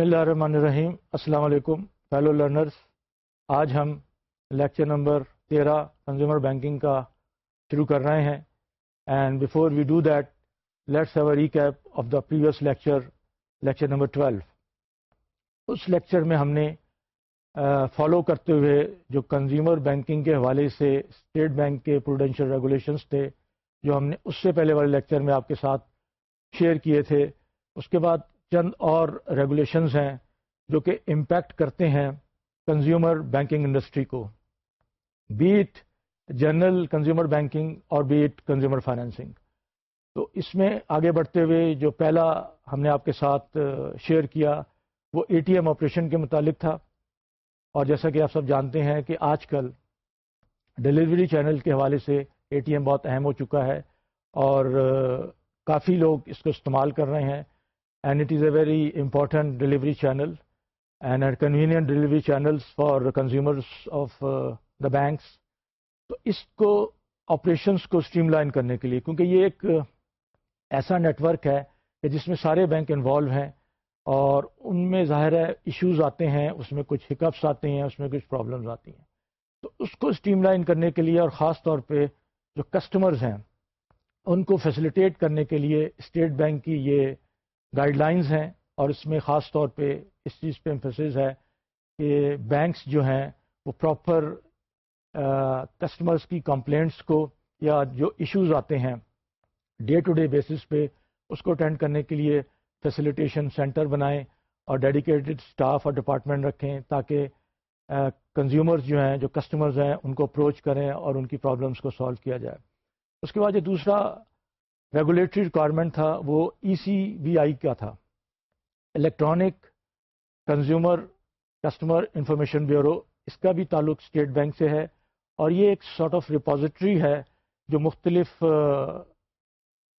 بسم اللہ الرحمن الرحیم۔ السلام علیکم فیلو لرنرز آج ہم لیکچر نمبر تیرہ کنزیومر بینکنگ کا شروع کر رہے ہیں۔ And before we do that let's have a recap of the previous lecture lecture number twelve اس لیکچر میں ہم نے فالو کرتے ہوئے جو کنزیومر بینکنگ کے حوالے سے اسٹیٹ بینک کے پروڈینشیل ریگولیشنس تھے، جو ہم نے اس سے پہلے والے لیکچر میں آپ کے ساتھ شیئر کیے تھے۔ اس کے بعد چند اور ریگولیشنز ہیں جو کہ امپیکٹ کرتے ہیں کنزیومر بینکنگ انڈسٹری کو۔ بیٹ جنرل کنزیومر بینکنگ اور بیٹ کنزیومر فائنینسنگ تو اس میں آگے بڑھتے ہوئے جو پہلا ہم نے آپ کے ساتھ شیئر کیا، وہ اے ٹی ایم آپریشن کے متعلق تھا۔ اور جیسا کہ آپ سب جانتے ہیں کہ آج کل ڈلیوری چینل کے حوالے سے اے ٹی ایم بہت اہم ہو چکا ہے اور کافی لوگ اس کو استعمال کر رہے ہیں۔ And it is a very important delivery channel and convenient delivery channels for consumers of the banks تو اس کو آپریشنس کو اسٹریم لائن کرنے کے لیے کیونکہ یہ ایک uh, ایسا نیٹ ورک ہے کہ جس میں سارے بینک انوالو ہیں اور ان میں ظاہر ہے ایشوز آتے ہیں، اس میں کچھ ہکپس آتے ہیں، اس میں کچھ پرابلمز آتی ہیں۔ تو اس کو اسٹریم لائن کرنے کے لیے اور خاص طور پہ جو کسٹمرز ہیں، ان کو فیسلیٹیٹ کرنے کے لیے اسٹیٹ بینک کی یہ گائیڈ لائنز ہیں اور اس میں خاص طور پہ اس چیز پہ امفسز ہے کہ بینکس جو ہیں وہ پراپر کسٹمرز کی کمپلینٹس کو یا جو ایشوز آتے ہیں ڈے ٹو ڈے بیسس پہ اس کو اٹینڈ کرنے کے لیے فیسیلیٹیشن سینٹر بنائیں اور ڈیڈیکیٹڈ اسٹاف اور ڈپارٹمنٹ رکھیں تاکہ کنزیومرز جو ہیں، جو کسٹمرز ہیں، ان کو اپروچ کریں اور ان کی پرابلمس کو سالو کیا جائے۔ اس کے بعد جو دوسرا ریگولیٹری ریکوائرمنٹ تھا، وہ ای سی بی آئی کا تھا۔ Electronic consumer customer information bureau اس کا بھی تعلق اسٹیٹ بینک سے ہے۔ اور یہ ایک سارٹ آف ریپازیٹری ہے جو مختلف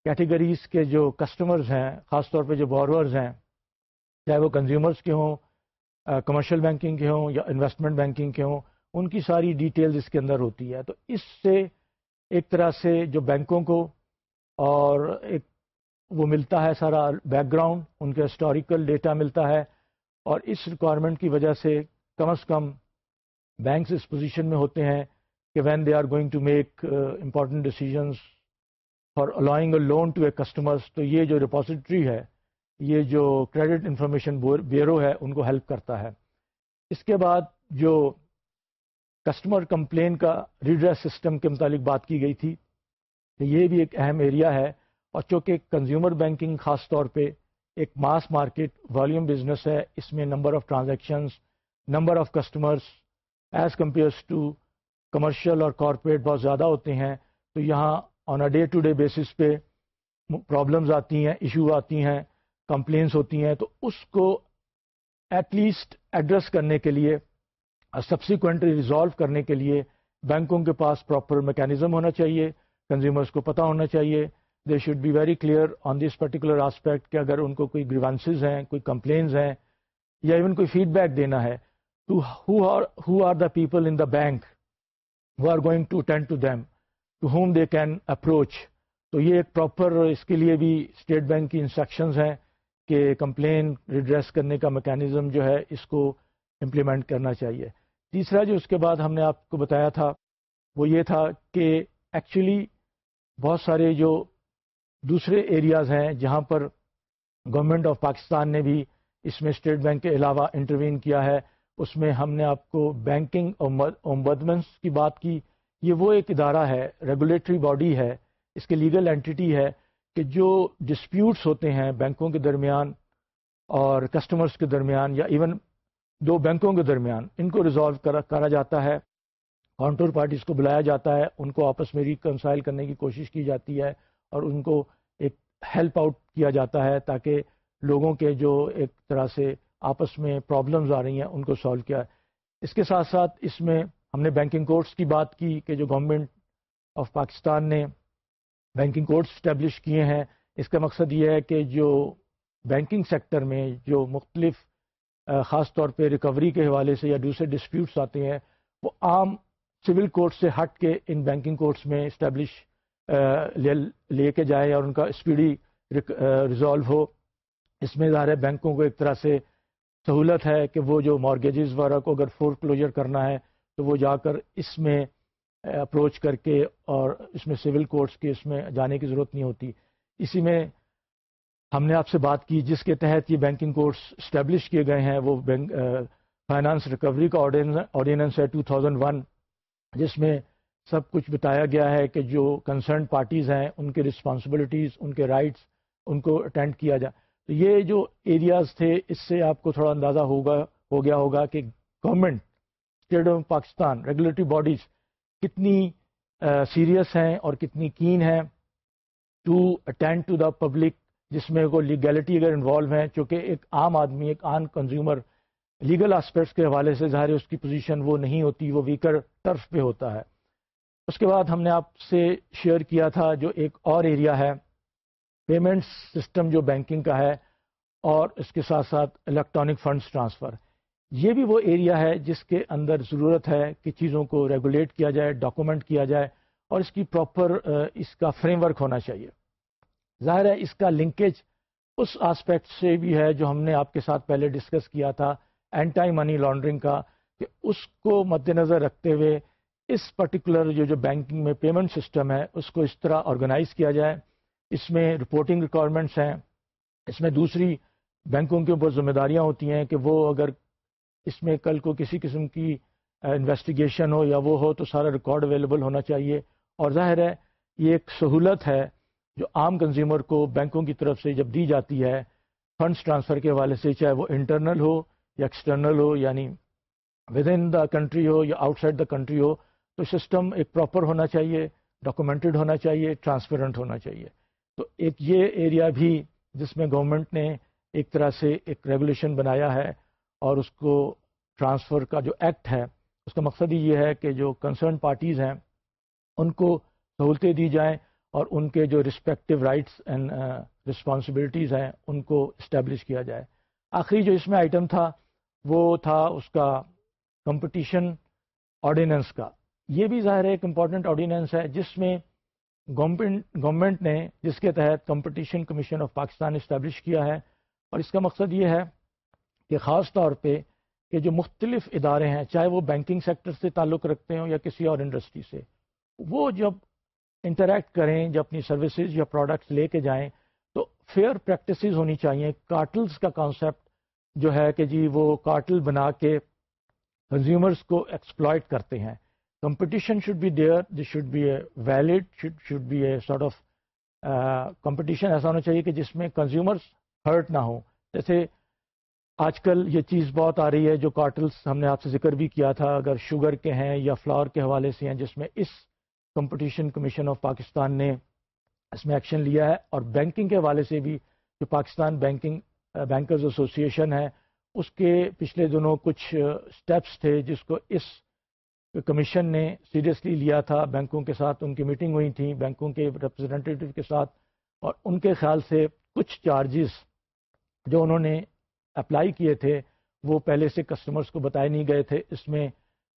کیٹیگریز کے جو کسٹمرز ہیں، خاص طور پہ جو بورورز ہیں، چاہے وہ کنزیومرز کے ہوں کمرشل بینکنگ کے ہوں یا انویسٹمنٹ بینکنگ کے ہوں، ان کی ساری ڈیٹیلز اس کے اندر ہوتی ہے۔ تو اس سے ایک طرح سے جو بینکوں کو اور ایک وہ ملتا ہے سارا بیک گراؤنڈ ان کے ہسٹوریکل ڈیٹا ملتا ہے اور اس ریکوائرمنٹ کی وجہ سے کم از کم بینکس اس پوزیشن میں ہوتے ہیں کہ when they are going to make important decisions for allowing a loan to a customers تو یہ جو ریپوزیٹری ہے، یہ جو کریڈٹ انفارمیشن بیورو ہے، ان کو ہیلپ کرتا ہے۔ اس کے بعد جو کسٹمر کمپلین کا ریڈریس سسٹم کے متعلق بات کی گئی تھی کہ یہ بھی ایک اہم ایریا ہے اور چونکہ کنزیومر بینکنگ خاص طور پہ ایک ماس مارکیٹ والیوم بزنس ہے، اس میں number of transactions number of customers as compares to commercial اور کارپوریٹ بہت زیادہ ہوتے ہیں۔ تو یہاں on a day to day basis پہ پرابلمز آتی ہیں ایشو آتی ہیں کمپلینس ہوتی ہیں۔ تو اس کو ایٹ لیسٹ ایڈریس کرنے کے لیے سبسیکوینٹلی ریزالو کرنے کے لیے بینکوں کے پاس پراپر میکینزم ہونا چاہیے۔ کنزیومرس کو پتہ ہونا چاہیے. They should be very clear on this particular aspect کہ اگر ان کو کوئی گریوانسز ہیں، کوئی کمپلینز ہیں، یا ایون کوئی فیڈ بیک دینا ہے to who are the people in the bank who are going to attend to them to whom they can approach تو یہ ایک پراپر اس کے لیے بھی اسٹیٹ بینک کی انسٹرکشنز ہیں کہ کمپلین ریڈریس کرنے کا میکینزم جو ہے اس کو امپلیمنٹ کرنا چاہیے. تیسرا جو اس کے بعد ہم نے آپ کو بتایا تھا وہ یہ تھا کہ ایکچولی بہت سارے جو دوسرے ایریاز ہیں جہاں پر گورنمنٹ آف پاکستان نے بھی اس میں اسٹیٹ بینک کے علاوہ انٹروین کیا ہے، اس میں ہم نے آپ کو بینکنگ اومبدمنس کی بات کی۔ یہ وہ ایک ادارہ ہے ریگولیٹری باڈی ہے، اس کے لیگل اینٹی ہے کہ جو ڈسپیوٹس ہوتے ہیں بینکوں کے درمیان اور کسٹمرز کے درمیان یا ایون دو بینکوں کے درمیان، ان کو ریزالو کرا کرا جاتا ہے۔ کانٹور پارٹیز کو بلایا جاتا ہے، ان کو آپس میں ریکنسائل کرنے کی کوشش کی جاتی ہے اور ان کو ایک ہیلپ آؤٹ کیا جاتا ہے تاکہ لوگوں کے جو ایک طرح سے آپس میں پرابلمز آ رہی ہیں، ان کو سالو کیا۔ اس کے ساتھ ساتھ اس میں ہم نے بینکنگ کورٹس کی بات کی کہ جو گورنمنٹ آف پاکستان نے بینکنگ کورٹس اسٹیبلش کیے ہیں، اس کا مقصد یہ ہے کہ جو بینکنگ سیکٹر میں جو مختلف خاص طور پہ ریکوری کے حوالے سے یا دوسرے ڈسپیوٹس آتے ہیں، وہ عام سول کورٹ سے ہٹ کے ان بینکنگ کورٹس میں اسٹیبلش لے کے جائے اور ان کا اسپیڈی ریزالو ہو۔ اس میں ظاہر ہے بینکوں کو ایک طرح سے سہولت ہے کہ وہ جو مارگیجز وغیرہ کو اگر فور کلوجر کرنا ہے تو وہ جا کر اس میں اپروچ کر کے اور اس میں سول کورٹس کے اس میں جانے کی ضرورت نہیں ہوتی۔ اسی میں ہم نے آپ سے بات کی جس کے تحت یہ بینکنگ کورس اسٹیبلش کیے گئے ہیں، وہ بینک فائنانس ریکوری کا آرڈیننس ہے 2001 جس میں سب کچھ بتایا گیا ہے کہ جو کنسرن پارٹیز ہیں، ان کے رسپانسبلٹیز ان کے رائٹس ان کو اٹینڈ کیا جائے تو یہ جو ایریاز تھے، اس سے آپ کو تھوڑا اندازہ ہوگا ہو گیا ہوگا کہ government state of Pakistan regulatory bodies کتنی سیریس ہیں اور کتنی کین ہیں to attend to the public جس میں کوئی لیگیلٹی اگر انوالو ہیں، چونکہ ایک عام آدمی، ایک عام کنزیومر لیگل آسپیکٹس کے حوالے سے ظاہر اس کی پوزیشن وہ نہیں ہوتی، وہ ویکر ٹرف پہ ہوتا ہے۔ اس کے بعد ہم نے آپ سے شیئر کیا تھا جو ایک اور ایریا ہے۔ پیمنٹ سسٹم جو بینکنگ کا ہے اور اس کے ساتھ ساتھ الیکٹرانک فنڈز ٹرانسفر یہ بھی وہ ایریا ہے جس کے اندر ضرورت ہے کہ چیزوں کو ریگولیٹ کیا جائے ڈاکومنٹ کیا جائے اور اس کی پراپر uh, اس کا فریم ورک ہونا چاہیے۔ ظاہر ہے اس کا لنکیج اس آسپیکٹ سے بھی ہے جو ہم نے آپ کے ساتھ پہلے ڈسکس کیا تھا اینٹائی منی لانڈرنگ کا۔ کہ اس کو مد نظر رکھتے ہوئے اس پرٹیکولر جو جو بینکنگ میں پیمنٹ سسٹم ہے، اس کو اس طرح آرگنائز کیا جائے۔ اس میں رپورٹنگ ریکوائرمنٹس ہیں۔ اس میں دوسری بینکوں کے اوپر ذمہ داریاں ہوتی ہیں کہ وہ اگر اس میں کل کو کسی قسم کی انویسٹیگیشن ہو یا وہ ہو تو سارا ریکارڈ اویلیبل ہونا چاہیے۔ اور ظاہر ہے، یہ ایک سہولت ہے جو عام کنزیومر کو بینکوں کی طرف سے جب دی جاتی ہے فنڈس ٹرانسفر کے حوالے سے چاہے وہ انٹرنل ہو یا ایکسٹرنل ہو یعنی ود ان دا کنٹری ہو یا آؤٹ سائڈ دا کنٹری ہو تو سسٹم ایک پراپر ہونا چاہیے ڈاکومنٹڈ ہونا چاہیے ٹرانسپیرنٹ ہونا چاہیے تو ایک یہ ایریا بھی جس میں گورنمنٹ نے ایک طرح سے ایک ریگولیشن بنایا ہے اور اس کو ٹرانسفر کا جو ایکٹ ہے اس کا مقصد ہی یہ ہے کہ جو کنسرن پارٹیز ہیں ان کو سہولتیں دی جائیں اور ان کے جو رسپیکٹو رائٹس اینڈ رسپانسبلٹیز ہیں ان کو اسٹیبلش کیا جائے آخری جو اس میں آئٹم تھا وہ تھا اس کا کمپٹیشن آرڈیننس کا۔ یہ بھی ظاہر ایک امپورٹنٹ آرڈیننس ہے جس میں گورنمنٹ نے جس کے تحت competition commission of Pakistan establish کیا ہے اور اس کا مقصد یہ ہے کہ خاص طور پہ کہ جو مختلف ادارے ہیں، چاہے وہ بینکنگ سیکٹر سے تعلق رکھتے ہوں یا کسی اور انڈسٹری سے، وہ جب انٹریکٹ کریں جب اپنی سروسز یا پروڈکٹس لے کے جائیں، تو فیئر پریکٹسز ہونی چاہیے۔ کارٹلز کا کانسیپٹ جو ہے کہ جی وہ کارٹل بنا کے کنزیومرز کو ایکسپلائٹ کرتے ہیں۔ Competition should be there this should be a valid should be a sort of competition ایسا ہونا چاہیے کہ جس میں کنزیومرس ہرٹ نہ ہوں۔ جیسے آج کل یہ چیز بہت آ رہی ہے جو کارٹلس ہم نے آپ سے ذکر بھی کیا تھا، اگر شوگر کے ہیں یا فلاور کے حوالے سے ہیں، جس میں اس کمپٹیشن کمیشن آف پاکستان نے اس میں ایکشن لیا ہے۔ اور بینکنگ کے حوالے سے بھی جو پاکستان بینکنگ بینکرز ایسوسیشن ہے اس کے پچھلے دنوں کچھ اسٹیپس تھے جس کو اس کمیشن نے سیریسلی لیا تھا۔ بینکوں کے ساتھ ان کی میٹنگ ہوئی تھی بینکوں کے ریپرزینٹیو کے ساتھ، اور ان کے خیال سے کچھ چارجز جو انہوں نے اپلائی کیے تھے، وہ پہلے سے کسٹمرز کو بتائے نہیں گئے تھے۔ اس میں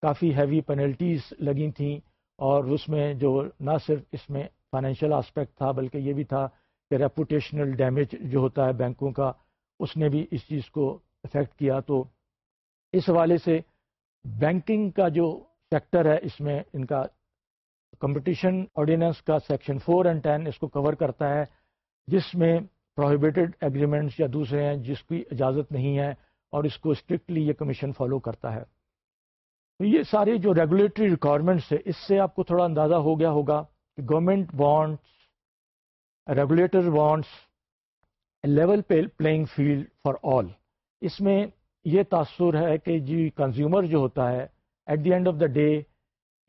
کافی ہیوی پینلٹیز لگی تھیں، اور اس میں جو نہ صرف اس میں فائنینشیل آسپیکٹ تھا، بلکہ یہ بھی تھا کہ ریپوٹیشنل ڈیمیج جو ہوتا ہے بینکوں کا، اس نے بھی اس چیز کو افیکٹ کیا تو اس حوالے سے بینکنگ کا جو سیکٹر ہے، اس میں ان کا کمپٹیشن آرڈیننس کا سیکشن فور اینڈ ٹین اس کو کور کرتا ہے، جس میں پروہیبیٹڈ ایگریمنٹس یا دوسرے ہیں جس کی اجازت نہیں ہے اور اس کو اسٹرکٹلی یہ کمیشن فالو کرتا ہے۔ تو یہ سارے جو ریگولیٹری ریکوائرمنٹس ہے اس سے آپ کو تھوڑا اندازہ ہو گیا ہوگا کہ government wants regulator wants level playing field for all اس میں یہ تاثر ہے کہ جی کنزیومر جو ہوتا ہے at the end of the day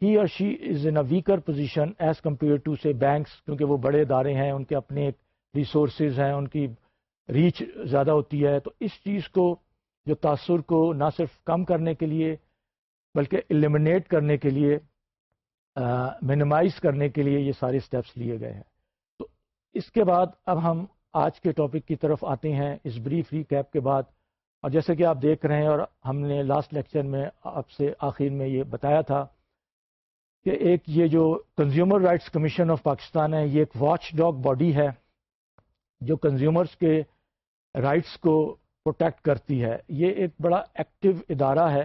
he or she is in a weaker position as compared to سے بینکس کیونکہ وہ بڑے ادارے ہیں، ان کے اپنے ریسورسز ہیں، ان کی ریچ زیادہ ہوتی ہے۔ تو اس چیز کو، جو تاثر کو نہ صرف کم کرنے کے لیے، بلکہ ایلیمنیٹ کرنے کے لیے منیمائز کرنے کے لیے یہ سارے اسٹیپس لیے گئے ہیں۔ تو اس کے بعد اب ہم آج کے ٹاپک کی طرف آتے ہیں۔ اس بریف ری کیپ کے بعد اور جیسے کہ آپ دیکھ رہے ہیں اور ہم نے لاسٹ لیکچر میں آپ سے آخر میں یہ بتایا تھا کہ ایک یہ جو consumer rights commission of Pakistan ہے، یہ ایک واچ ڈاگ باڈی ہے جو کنزیومرز کے رائٹس کو پروٹیکٹ کرتی ہے۔ یہ ایک بڑا ایکٹیو ادارہ ہے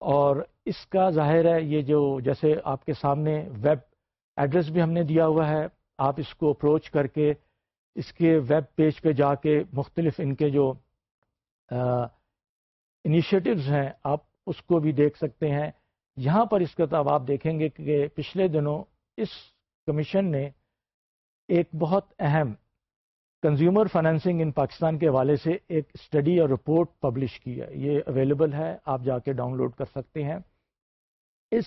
اور اس کا ظاہر ہے، یہ جو جیسے آپ کے سامنے ویب ایڈریس بھی ہم نے دیا ہوا ہے، آپ اس کو اپروچ کر کے اس کے ویب پیج پہ جا کے مختلف ان کے جو انیشیٹوز ہیں، آپ اس کو بھی دیکھ سکتے ہیں۔ یہاں پر اس کا اب آپ دیکھیں گے کہ پچھلے دنوں اس کمیشن نے ایک بہت اہم کنزیومر فائنینسنگ ان پاکستان کے حوالے سے ایک اسٹڈی اور رپورٹ پبلش کی ہے۔ یہ اویلیبل ہے، آپ جا کے ڈاؤن لوڈ کر سکتے ہیں۔ اس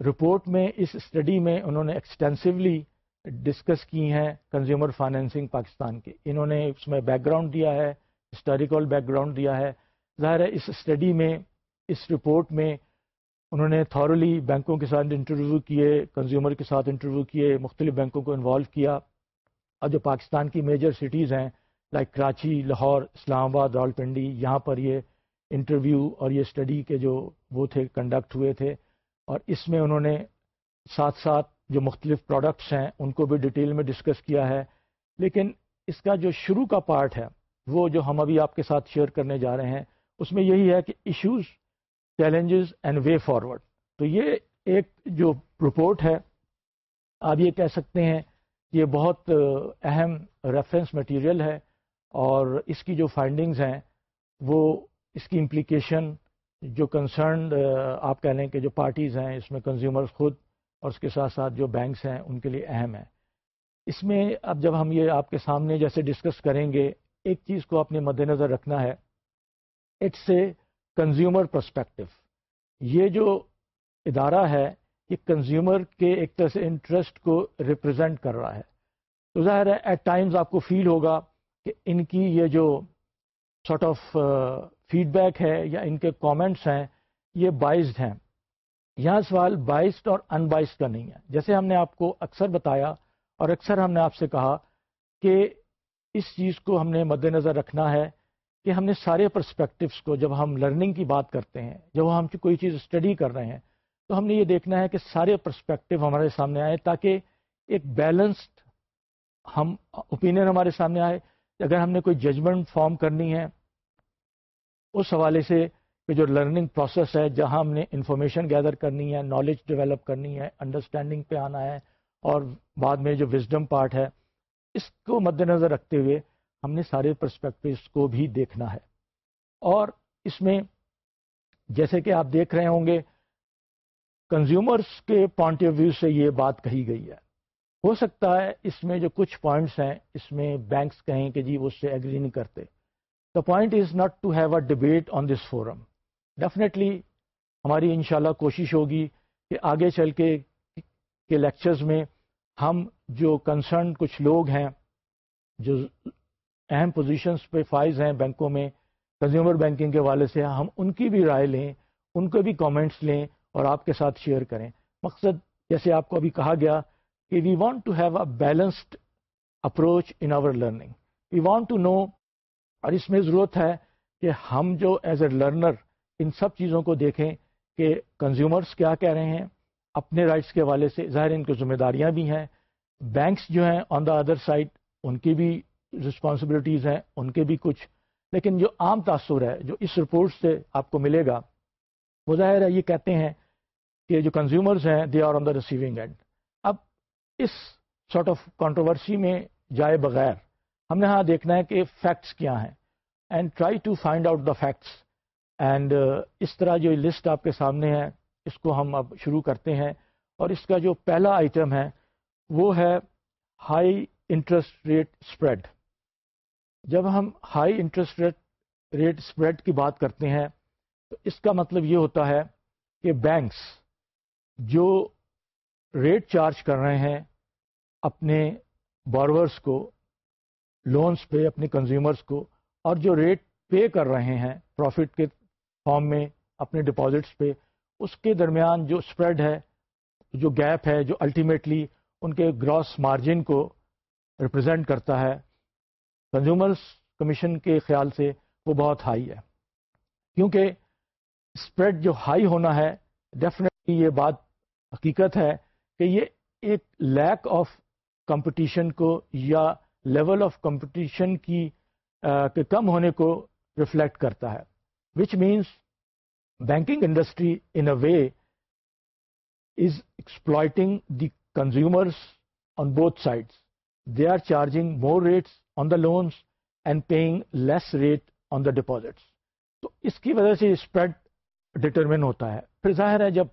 رپورٹ میں، اس اسٹڈی میں انہوں نے ایکسٹینسولی ڈسکس کی ہیں کنزیومر فائنینسنگ پاکستان کے۔ انہوں نے اس میں بیک گراؤنڈ دیا ہے۔ ہسٹوریکل بیک گراؤنڈ دیا ہے۔ ظاہر ہے، اس اسٹڈی میں، اس رپورٹ میں انہوں نے تھورلی بینکوں کے ساتھ انٹرویو کیے کنزیومر کے ساتھ انٹرویو کیے، مختلف بینکوں کو انوالو کیا۔ اور جو پاکستان کی میجر سٹیز ہیں like Karachi, Lahore, Islamabad role Pindi یہاں پر یہ انٹرویو اور یہ اسٹڈی کے جو وہ تھے کنڈکٹ ہوئے تھے۔ اور اس میں انہوں نے ساتھ ساتھ جو مختلف پروڈکٹس ہیں، ان کو بھی ڈیٹیل میں ڈسکس کیا ہے۔ لیکن اس کا جو شروع کا پارٹ ہے وہ جو ہم ابھی آپ کے ساتھ شیئر کرنے جا رہے ہیں، اس میں یہی ہے کہ issues challenges and way forward تو یہ ایک جو رپورٹ ہے، آپ یہ کہہ سکتے ہیں یہ بہت اہم ریفرنس مٹیریل ہے اور اس کی جو فائنڈنگز ہیں، وہ اس کی امپلیکیشن جو کنسرنڈ آپ کہہ لیں کہ جو پارٹیز ہیں، اس میں کنزیومرز خود اور اس کے ساتھ ساتھ جو بینکس ہیں، ان کے لیے اہم ہے اس میں اب جب ہم یہ آپ کے سامنے جیسے ڈسکس کریں گے ایک چیز کو اپنے مد نظر رکھنا ہے اٹس اے کنزیومر پرسپیکٹو یہ جو ادارہ ہے، یہ کنزیومر کے ایک طرح سے انٹرسٹ کو ریپرزینٹ کر رہا ہے۔ تو ظاہر ہے ایٹ ٹائمز آپ کو فیل ہوگا کہ ان کی یہ جو سارٹ آف فیڈ بیک ہے یا ان کے کامنٹس ہیں، یہ بائزڈ ہیں۔ یہاں سوال بائسڈ اور ان بائسڈ کا نہیں ہے۔ جیسے ہم نے آپ کو اکثر بتایا اور اکثر ہم نے آپ سے کہا کہ اس چیز کو ہم نے مد نظر رکھنا ہے کہ ہم نے سارے پرسپیکٹوس کو جب ہم لرننگ کی بات کرتے ہیں، جب ہم کوئی چیز اسٹڈی کر رہے ہیں، تو ہم نے یہ دیکھنا ہے کہ سارے پرسپیکٹو ہمارے سامنے آئے تاکہ ایک بیلنسڈ ہم اوپینین ہمارے سامنے آئے۔ اگر ہم نے کوئی ججمنٹ فارم کرنی ہے، اس حوالے سے کہ جو لرننگ پروسیس ہے، جہاں ہم نے انفارمیشن گیدر کرنی ہے نالج ڈیولپ کرنی ہے انڈرسٹینڈنگ پہ آنا ہے اور بعد میں جو وزڈم پارٹ ہے اس کو مد نظر رکھتے ہوئے ہم نے سارے پرسپیکٹوس کو بھی دیکھنا ہے۔ اور اس میں جیسے کہ آپ دیکھ رہے ہوں گے کنزیومرس کے پوائنٹ آف ویو سے یہ بات کہی گئی ہے۔ ہو سکتا ہے اس میں جو کچھ پوائنٹس ہیں، اس میں بینکس کہیں کہ جی وہ اس سے ایگری نہیں کرتے۔ The point is not to have a debate on this forum definitely ہماری انشاءاللہ کوشش ہوگی کہ آگے چل کے کے لیکچرز میں ہم جو کنسرن کچھ لوگ ہیں، جو اہم پوزیشنس پہ فائز ہیں بینکوں میں کنزیومر بینکنگ کے والے سے، ہم ان کی بھی رائے لیں، ان کے بھی کامنٹس لیں اور آپ کے ساتھ شیئر کریں۔ مقصد جیسے آپ کو ابھی کہا گیا کہ we want to have a balanced approach in our learning we want to know اور اس میں ضرورت ہے کہ ہم جو ایز اے لرنر ان سب چیزوں کو دیکھیں کہ کنزیومرس کیا کہہ رہے ہیں، اپنے رائٹس کے حوالے سے، ظاہر ان کی ذمہ داریاں بھی ہیں۔ بینکس جو ہیں آن دا ادر سائڈ ان کی بھی رسپانسبلٹیز ہیں، ان کے بھی کچھ۔ لیکن جو عام تاثر ہے، جو اس رپورٹ سے آپ کو ملے گا، وہ ظاہر ہے، یہ کہتے ہیں کہ جو کنزیومرز ہیں they are on the receiving end اب اس سارٹ آف کانٹروورسی میں جائے بغیر، ہم نے ہاں دیکھنا ہے کہ فیکٹس کیا ہیں۔ And try to find out the facts and اس طرح جو لسٹ آپ کے سامنے ہے، اس کو ہم اب شروع کرتے ہیں۔ اور اس کا جو پہلا آئٹم ہے وہ ہے ہائی انٹرسٹ ریٹ اسپریڈ جب ہم high interest rate rate spread کی بات کرتے ہیں، تو اس کا مطلب یہ ہوتا ہے کہ بینکس جو ریٹ چارج کر رہے ہیں، اپنے بارورس کو لونس پہ اپنے کنزیومرس کو، اور جو ریٹ پے کر رہے ہیں پروفٹ کے فارم میں، اپنے ڈپازٹس پہ، اس کے درمیان جو اسپریڈ ہے، جو گیپ ہے، جو الٹیمیٹلی ان کے گراس مارجن کو ریپرزینٹ کرتا ہے۔ کنزیومرس کمیشن کے خیال سے وہ بہت ہائی ہے۔ کیونکہ اسپریڈ جو ہائی ہونا ہے ڈیفینیٹلی یہ بات حقیقت ہے کہ یہ ایک لیک آف کمپٹیشن کو یا لیول آف کمپٹیشن کی کے کم ہونے کو ریفلیکٹ کرتا ہے۔ Which means banking industry in a way is exploiting the consumers on both sides they are charging more rates on the loans and paying less rate on the deposits تو اس کی وجہ سے اسپریڈ ڈٹرمن ہوتا ہے۔ پھر ظاہر ہے جب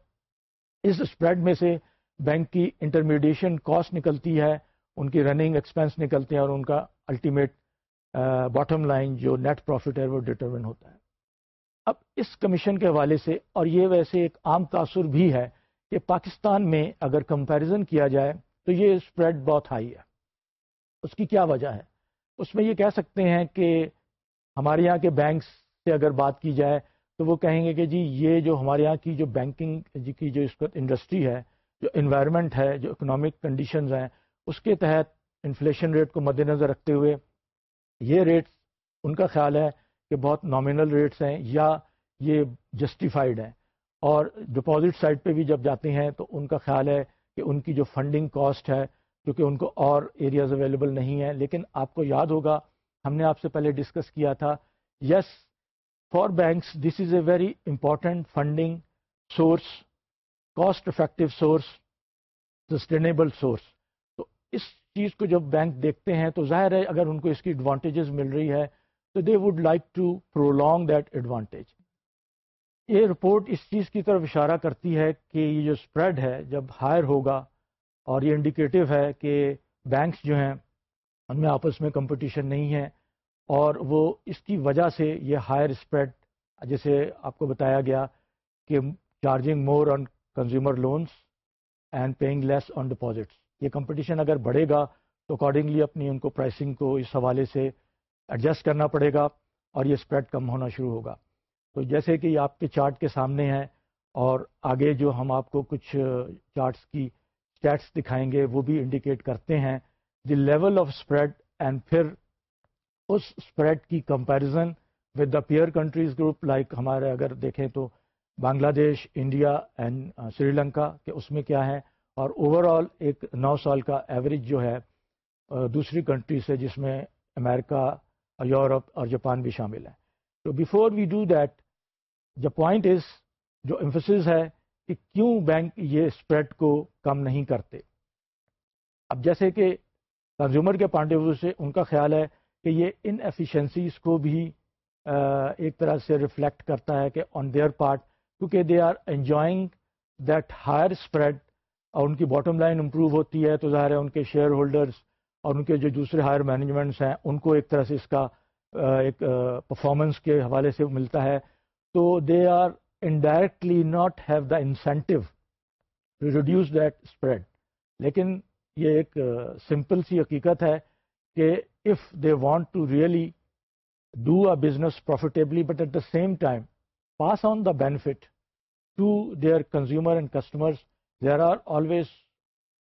اس اسپریڈ میں سے بینک کی انٹرمیڈیشن کاسٹ نکلتی ہے، ان کی رننگ ایکسپینس نکلتے ہیں اور ان کا الٹیمیٹ باٹم لائن جو نیٹ پروفٹ ہے، وہ ڈٹرمن ہوتا ہے۔ اب اس کمیشن کے حوالے سے، اور یہ ویسے ایک عام تاثر بھی ہے کہ پاکستان میں اگر کمپیریزن کیا جائے تو یہ اسپریڈ بہت ہائی ہے۔ اس کی کیا وجہ ہے؟ اس میں یہ کہہ سکتے ہیں کہ ہمارے یہاں کے بینکس سے اگر بات کی جائے تو وہ کہیں گے کہ جی یہ جو ہمارے یہاں کی جو بینکنگ جی کی جو اس وقت انڈسٹری ہے، جو انوائرمنٹ ہے، جو اکنامک کنڈیشنز ہیں، اس کے تحت انفلیشن ریٹ کو مد نظر رکھتے ہوئے یہ ریٹس ان کا خیال ہے کہ بہت نامنل ریٹس ہیں یا یہ جسٹیفائڈ ہیں۔ اور ڈپازٹ سائڈ پہ بھی جب جاتے ہیں تو ان کا خیال ہے کہ ان کی جو فنڈنگ کاسٹ ہے، کیونکہ ان کو اور ایریاز اویلیبل نہیں ہیں، لیکن آپ کو یاد ہوگا، ہم نے آپ سے پہلے ڈسکس کیا تھا yes for banks this is a very important funding source cost effective source sustainable source تو اس چیز کو جب بینک دیکھتے ہیں تو ظاہر ہے اگر ان کو اس کی ایڈوانٹیجز مل رہی ہے، تو they would like to prolong that advantage یہ رپورٹ اس چیز کی طرف اشارہ کرتی ہے کہ یہ جو اسپریڈ ہے جب ہائر ہوگا اور یہ انڈیکیٹو ہے کہ بینکس جو ہیں ان میں آپس میں کمپٹیشن نہیں ہے اور وہ اس کی وجہ سے یہ ہائر اسپریڈ جیسے آپ کو بتایا گیا کہ charging more on consumer loans and paying less on deposits یہ کمپٹیشن اگر بڑھے گا تو اکارڈنگلی اپنی ان کو پرائسنگ کو اس حوالے سے ایڈجسٹ کرنا پڑے گا اور یہ اسپریڈ کم ہونا شروع ہوگا۔ تو جیسے کہ آپ کے چارٹ کے سامنے ہیں اور آگے جو ہم آپ کو کچھ چارٹس کی اسٹیٹس دکھائیں گے، وہ بھی انڈیکیٹ کرتے ہیں۔ The level of spread and پھر اس اسپریڈ کی comparison with the peer countries group like ہمارے اگر دیکھیں تو بنگلہ دیش، انڈیا اینڈ سری لنکا کہ اس میں کیا ہے۔ اور اوور آل ایک نو سال کا ایوریج جو ہے دوسری کنٹری سے جس میں امریکہ یورپ اور جاپان بھی شامل ہے تو before we do that the point is جو امفسز ہے کہ کیوں بینک یہ اسپریڈ کو کم نہیں کرتے۔ اب جیسے کہ کنزیومر کے پوائنٹ آف ویو سے ان کا خیال ہے کہ یہ ان ایفیشنسیز کو بھی ایک طرح سے ریفلیکٹ کرتا ہے کہ آن دیئر پارٹ کیونکہ they are enjoying that higher spread اور ان کی باٹم لائن امپروو ہوتی ہے تو ظاہر ہے ان کے شیئر ہولڈرس اور ان کے جو دوسرے ہائر مینجمنٹس ہیں، ان کو ایک طرح سے اس کا ایک پرفارمنس کے حوالے سے ملتا ہے تو they are indirectly not have the incentive to reduce that spread لیکن یہ ایک سمپل سی حقیقت ہے کہ if they want to really do a business profitably but at the same time pass on the benefit to their consumer and customers, there are always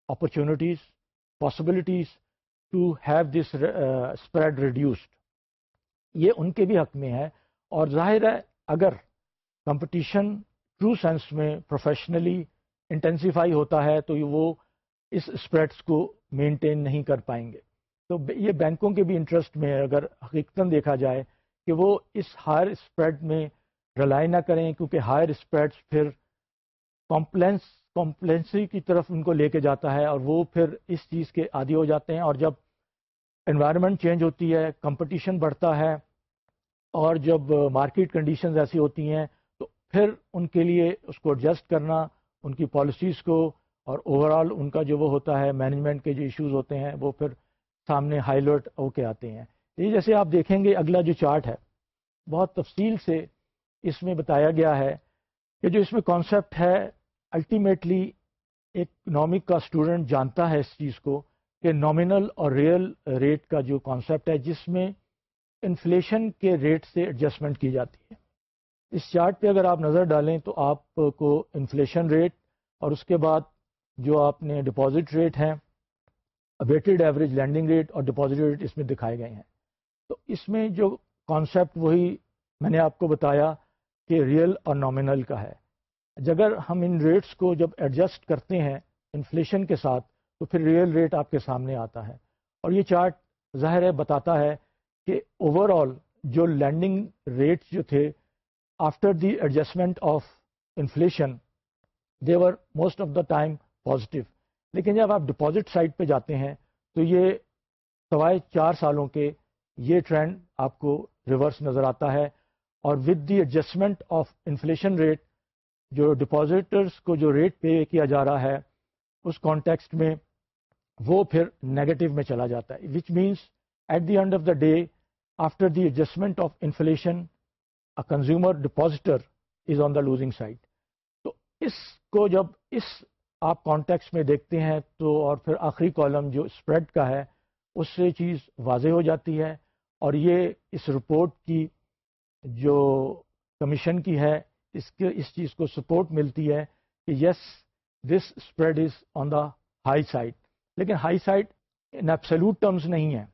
opportunities, possibilities to have this uh, spread reduced. یہ ان کے بھی حق میں ہے۔ اور ظاہر ہے، اگر کمپٹیشن ٹرو سینس میں پروفیشنلی انٹینسیفائی ہوتا ہے، تو وہ اس اسپریڈس کو مینٹین نہیں کر پائیں گے۔ تو یہ بینکوں کے بھی انٹرسٹ میں اگر حقیقتاً دیکھا جائے کہ وہ اس ہائر اسپریڈ میں رلائی نہ کریں، کیونکہ ہائر اسپریڈس پھر کمپلینس کمپلینسی کی طرف ان کو لے کے جاتا ہے اور وہ پھر اس چیز کے عادی ہو جاتے ہیں۔ اور جب انوائرمنٹ چینج ہوتی ہے کمپٹیشن بڑھتا ہے اور جب مارکیٹ کنڈیشنز ایسی ہوتی ہیں تو پھر ان کے لیے اس کو ایڈجسٹ کرنا، ان کی پالیسیز کو اور اوور آل ان کا جو وہ ہوتا ہے مینجمنٹ کے جو ایشوز ہوتے ہیں، وہ پھر سامنے ہائی لرٹ ہو کے آتے ہیں۔ یہ جیسے آپ دیکھیں گے اگلا جو چارٹ ہے، بہت تفصیل سے اس میں بتایا گیا ہے کہ جو اس میں کانسیپٹ ہے الٹیمیٹلی ایک اکنامک کا اسٹوڈنٹ جانتا ہے اس چیز کو۔ کہ نامنل اور ریئل ریٹ کا جو کانسیپٹ ہے جس میں انفلیشن کے ریٹ سے ایڈجسٹمنٹ کی جاتی ہے۔ اس چارٹ پہ اگر آپ نظر ڈالیں تو آپ کو انفلیشن ریٹ اور اس کے بعد جو آپ نے ڈپازٹ ریٹ ہیں ویٹڈ ایوریج لینڈنگ ریٹ اور ڈپازٹ ریٹ اس میں دکھائے گئے ہیں۔ تو اس میں جو کانسیپٹ وہی میں نے آپ کو بتایا کہ ریئل اور نامنل کا ہے۔ اگر ہم ان ریٹس کو جب ایڈجسٹ کرتے ہیں انفلیشن کے ساتھ تو پھر ریئل ریٹ آپ کے سامنے آتا ہے۔ اور یہ چارٹ ظاہر ہے، بتاتا ہے کہ اوور آل جو لینڈنگ ریٹس جو تھے after the adjustment of inflation they were most of the time positive لیکن جب آپ ڈپازٹ سائٹ پہ جاتے ہیں، تو یہ سوائے چار سالوں کے یہ ٹرینڈ آپ کو ریورس نظر آتا ہے۔ اور with the adjustment of inflation rate جو ڈپازٹرس کو جو ریٹ پے کیا جا رہا ہے، اس کانٹیکسٹ میں وہ پھر نیگیٹو میں چلا جاتا ہے which means at the end of the day after the adjustment of inflation consumer depositor is on the losing side تو اس کو جب اس آپ کانٹیکس میں دیکھتے ہیں تو اور پھر آخری کالم جو اسپریڈ کا ہے، اس سے چیز واضح ہو جاتی ہے اور یہ اس رپورٹ کی جو کمیشن کی ہے، اس کے اس چیز کو سپورٹ ملتی ہے کہ yes this spread is on the high side لیکن high side in absolute terms نہیں ہے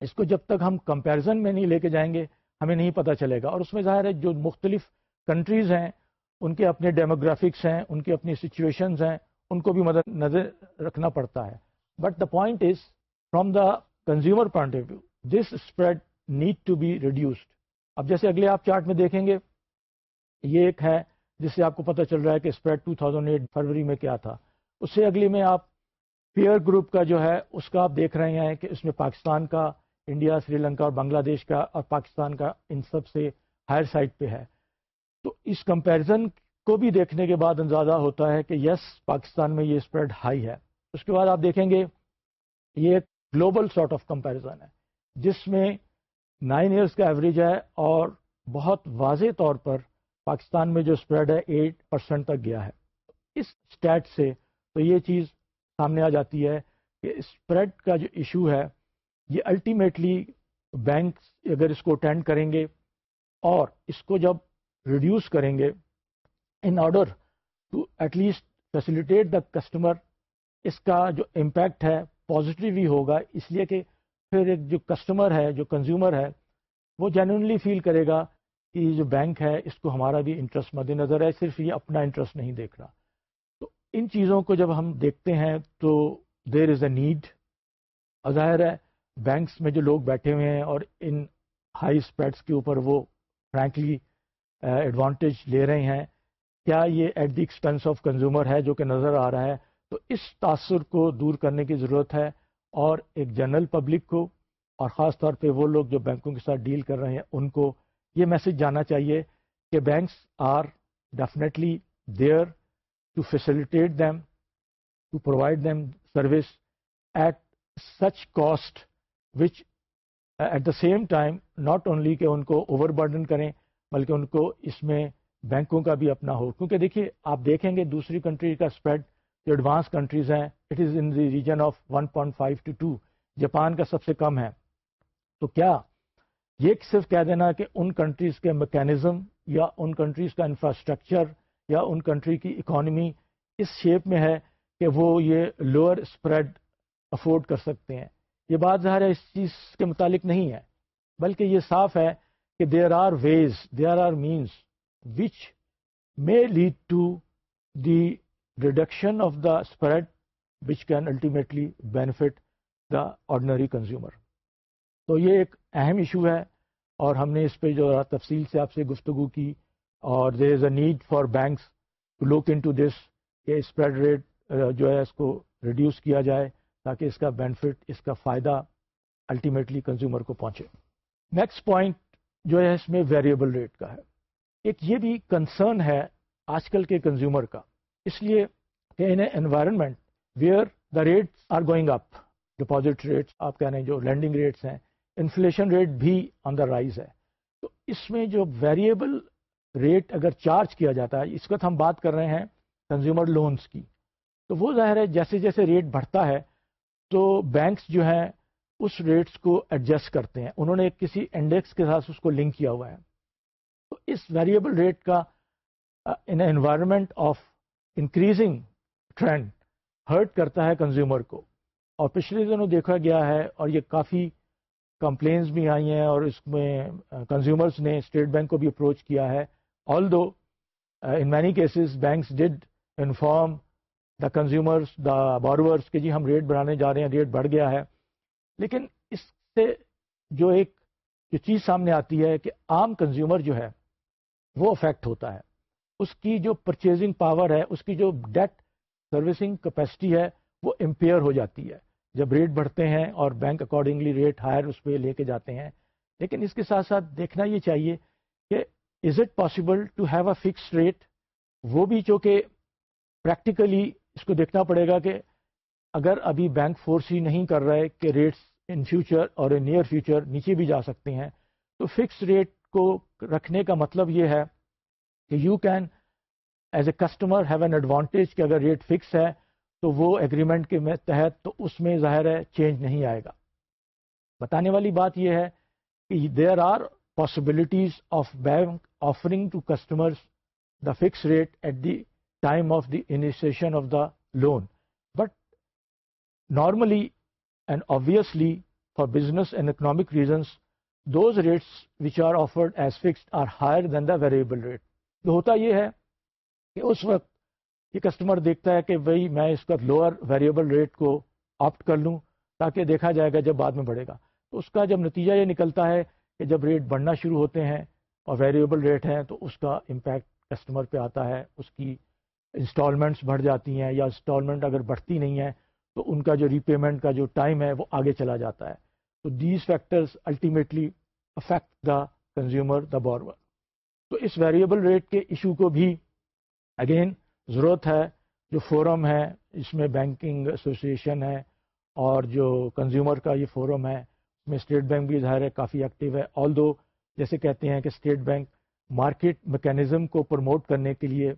اس کو جب تک ہم کمپیرزن میں نہیں لے کے جائیں گے، ہمیں نہیں پتہ چلے گا۔ اور اس میں ظاہر ہے، جو مختلف کنٹریز ہیں، ان کے اپنے ڈیموگرافکس ہیں، ان کی اپنی سچویشنز ہیں، ان کو بھی مدد نظر رکھنا پڑتا ہے۔ But the point is from the consumer point of view this spread need to be reduced اب جیسے اگلے آپ چارٹ میں دیکھیں گے، یہ ایک ہے جس سے آپ کو پتہ چل رہا ہے کہ اسپریڈ 2008 فروری میں کیا تھا۔ اس سے اگلی میں آپ پیئر گروپ کا جو ہے، اس کا آپ دیکھ رہے ہیں کہ اس میں پاکستان کا، انڈیا، سری لنکا اور بنگلہ دیش کا اور پاکستان کا ان سب سے ہائر سائڈ پہ ہے۔ تو اس کمپیرزن کو بھی دیکھنے کے بعد اندازہ ہوتا ہے کہ یس، پاکستان میں یہ اسپریڈ ہائی ہے۔ اس کے بعد آپ دیکھیں گے، یہ ایک گلوبل سارٹ آف کمپیرزن ہے۔ جس میں نائن ایئرس کا ایوریج ہے اور بہت واضح طور پر پاکستان میں جو اسپریڈ ہے ایٹ پرسینٹ تک گیا ہے۔ اس اسٹیٹ سے تو یہ چیز سامنے آ جاتی ہے کہ اسپریڈ کا جو ایشو ہے، یہ الٹیمیٹلی بینک اگر اس کو اٹینڈ کریں گے اور اس کو جب ریڈیوس کریں گے in order to at least facilitate the customer اس کا جو امپیکٹ ہے پازیٹیو ہی ہوگا۔ اس لیے کہ پھر ایک جو کسٹمر ہے، جو کنزیومر ہے، وہ جینونلی فیل کرے گا کہ یہ جو بینک ہے، اس کو ہمارا بھی انٹرسٹ مد نظر ہے، صرف یہ اپنا انٹرسٹ نہیں دیکھ رہا۔ ان چیزوں کو جب ہم دیکھتے ہیں تو دیر از اے نیڈ ظاہر ہے بینکس میں جو لوگ بیٹھے ہوئے ہیں اور ان ہائی اسپریڈس کے اوپر وہ فرینکلی ایڈوانٹیج uh, لے رہے ہیں، کیا یہ at the expense of consumer ہے جو کہ نظر آ رہا ہے؟ تو اس تاثر کو دور کرنے کی ضرورت ہے اور ایک جنرل پبلک کو، اور خاص طور پہ وہ لوگ جو بینکوں کے ساتھ ڈیل کر رہے ہیں، ان کو یہ میسج جانا چاہیے کہ banks are definitely there to facilitate them to provide them service at such cost which at the same time not only کہ ان کو اوور برڈن کریں، بلکہ ان کو اس میں بینکوں کا بھی اپنا ہو. کیونکہ دیکھیے، آپ دیکھیں گے دوسری کنٹری کا اسپریڈ جو ایڈوانس کنٹریز ہیں it is in the region of 1.5 to two Japan کا سب سے کم ہے. تو کیا یہ صرف کہہ دینا کہ ان کنٹریز کے میکینزم یا ان کنٹریز کا انفراسٹرکچر یا ان کنٹری کی اکانومی اس شیپ میں ہے کہ وہ یہ لوور اسپریڈ افورڈ کر سکتے ہیں۔ یہ بات ظاہر ہے اس چیز کے متعلق نہیں ہے، بلکہ یہ صاف ہے کہ there are ways there are means which may lead to the reduction of the spread which can ultimately benefit the ordinary consumer تو یہ ایک اہم ایشو ہے اور ہم نے اس پہ جو تفصیل سے آپ سے گفتگو کی اور there is a need for banks to look into this کہ اسپریڈ ریٹ uh, جو ہے اس کو ریڈیوس کیا جائے تاکہ اس کا بینیفٹ اس کا فائدہ الٹیمیٹلی کنزیومر کو پہنچے۔ نیکسٹ پوائنٹ جو ہے اس میں ویریبل ریٹ کا ہے۔ ایک یہ بھی کنسرن ہے آج کل کے کنزیومر کا۔ اس لیے کہ in environment where the rates are going up deposit rates آپ کہہ رہے ہیں جو لینڈنگ ریٹس ہیں انفلیشن ریٹ بھی آن دا رائز ہے۔ تو اس میں جو ویریبل ریٹ اگر چارج کیا جاتا ہے، اس وقت ہم بات کر رہے ہیں کنزیومر لونز کی۔ تو وہ ظاہر ہے، جیسے جیسے ریٹ بڑھتا ہے، تو بینکس جو ہیں، اس ریٹس کو ایڈجسٹ کرتے ہیں۔ انہوں نے کسی انڈیکس کے ساتھ اس کو لنک کیا ہوا ہے۔ تو اس ویریبل ریٹ کا in environment of increasing trend hurt کرتا ہے کنزیومر کو۔ اور پچھلے دنوں دیکھا گیا ہے، اور یہ کافی کمپلینس بھی آئی ہیں، اور اس میں کنزیومرس نے اسٹیٹ بینک کو بھی اپروچ کیا ہے۔ Although in many cases banks did inform the consumers the borrowers کہ جی ہم ریٹ بڑھانے جا رہے ہیں ریٹ بڑھ گیا ہے لیکن اس سے جو ایک جو چیز سامنے آتی ہے کہ عام کنزیومر جو ہے وہ افیکٹ ہوتا ہے اس کی جو پرچیزنگ پاور ہے اس کی جو ڈیٹ سروسنگ کیپیسٹی ہے وہ امپیئر ہو جاتی ہے جب ریٹ بڑھتے ہیں اور بینک اکارڈنگلی ریٹ ہائر اس پہ لے کے جاتے ہیں لیکن اس کے ساتھ ساتھ دیکھنا یہ چاہیے کہ is it possible to have a fix rate وہ بھی چونکہ پریکٹیکلی اس کو دیکھنا پڑے گا کہ اگر ابھی بینک فورس ہی نہیں کر رہے کہ ریٹس ان فیوچر اور ان نیئر فیوچر نیچے بھی جا سکتے ہیں، تو فکس ریٹ کو رکھنے کا مطلب یہ ہے کہ you can as a customer have an advantage کہ اگر ریٹ فکس ہے تو وہ ایگریمنٹ کے تحت تو اس میں ظاہر ہے چینج نہیں آئے گا۔ بتانے والی بات یہ ہے کہ there are possibilities of bank offering to customers the fix rate at the time of the initiation of the loan but normally and obviously for business and economic reasons those rates which are offered as fixed are higher than the variable rate جو ہوتا یہ ہے کہ اس وقت یہ customer دیکھتا ہے کہ بھائی میں اس کا لوور ویریبل ریٹ کو آپٹ کر لوں تاکہ دیکھا جائے گا جب بعد میں بڑھے گا۔ تو اس کا جب نتیجہ یہ نکلتا ہے کہ جب ریٹ بڑھنا شروع ہوتے ہیں اور ویریبل ریٹ ہیں تو اس کا امپیکٹ کسٹمر پہ آتا ہے، اس کی انسٹالمنٹس بڑھ جاتی ہیں یا انسٹالمنٹ اگر بڑھتی نہیں ہے تو ان کا جو ری پیمنٹ کا جو ٹائم ہے وہ آگے چلا جاتا ہے۔ تو these factors ultimately affect the consumer the borrower تو اس ویریبل ریٹ کے ایشو کو بھی اگین ضرورت ہے، جو فورم ہے، اس میں بینکنگ ایسوسیشن ہے اور جو کنزیومر کا یہ فورم ہے، اس میں اسٹیٹ بینک بھی ظاہر ہے کافی ایکٹیو ہے آل دو جیسے کہتے ہیں کہ اسٹیٹ بینک مارکیٹ میکینزم کو پروموٹ کرنے کے لیے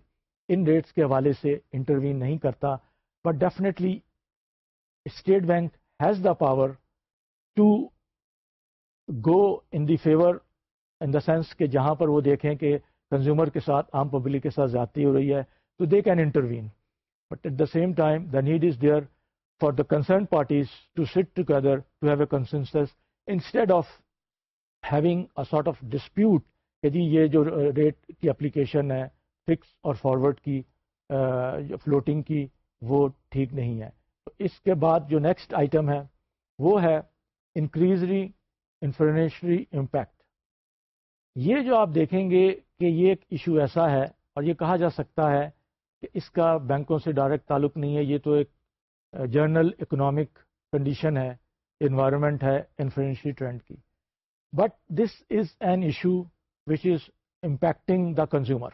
ان ریٹس کے حوالے سے انٹروین نہیں کرتا but definitely state bank has the power to go in the favour in the sense کہ جہاں پر وہ دیکھیں کہ کنزیومر کے ساتھ عام پبلک کے ساتھ زیادتی ہو رہی ہے، تو they can intervene but at the same time the need is there for the concern parties to sit together to have a consensus instead of having a sort of dispute کہ جی یہ جو ریٹ کی application ہے fix اور forward کی floating کی، وہ ٹھیک نہیں ہے۔ تو اس کے بعد جو نیکسٹ آئٹم ہے، وہ ہے انکریزری انفرنیشری امپیکٹ یہ جو آپ دیکھیں گے کہ یہ ایک ایشو ایسا ہے اور یہ کہا جا سکتا ہے کہ اس کا بینکوں سے ڈائریکٹ تعلق نہیں ہے۔ یہ تو ایک جرنل اکنامک کنڈیشن ہے انوائرمنٹ ہے انفرینشلی ٹرینڈ کی۔ But this is an issue which is impacting the consumer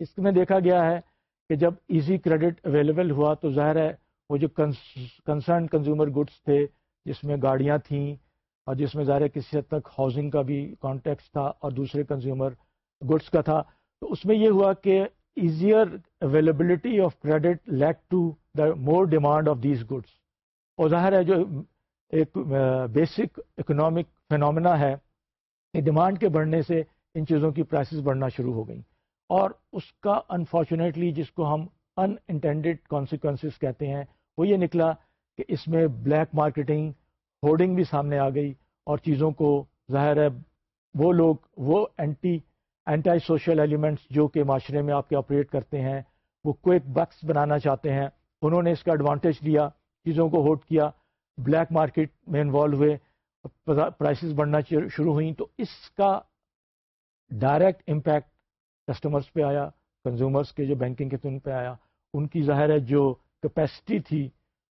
اس میں دیکھا گیا ہے کہ جب ایزی کریڈٹ اویلیبل ہوا تو ظاہر ہے وہ جو کنسرن کنزیومر گڈس تھے، جس میں گاڑیاں تھیں اور جس میں ظاہر ہے کسی حد تک ہاؤسنگ کا بھی کانٹیکس تھا اور دوسرے کنزیومر گڈس کا تھا، تو اس میں یہ ہوا کہ easier availability of credit led to the more demand of these goods اور ظاہر ہے جو ایک بیسک اکنامک فینومنا ہے۔ کہ ڈیمانڈ کے بڑھنے سے ان چیزوں کی پرائسز بڑھنا شروع ہو گئیں۔ اور اس کا انفارچونیٹلی جس کو ہم ان انٹینڈیڈ کانسیکوینسز کہتے ہیں، وہ یہ نکلا کہ اس میں بلیک مارکیٹنگ ہورڈنگ بھی سامنے آ گئی اور چیزوں کو ظاہر ہے، وہ لوگ، وہ اینٹی اینٹائی سوشل ایلیمنٹس جو کہ معاشرے میں آپ کے آپریٹ کرتے ہیں، وہ کوئک بکس بنانا چاہتے ہیں۔ انہوں نے اس کا ایڈوانٹیج لیا چیزوں کو ہوٹ کیا۔ بلیک مارکیٹ میں انوالو ہوئے، پرائسز بڑھنا شروع ہوئیں، تو اس کا ڈائریکٹ امپیکٹ کسٹمرس پہ آیا کنزیومرس کے جو بینکنگ کے تن پہ آیا۔ ان کی ظاہر ہے جو کیپیسٹی تھی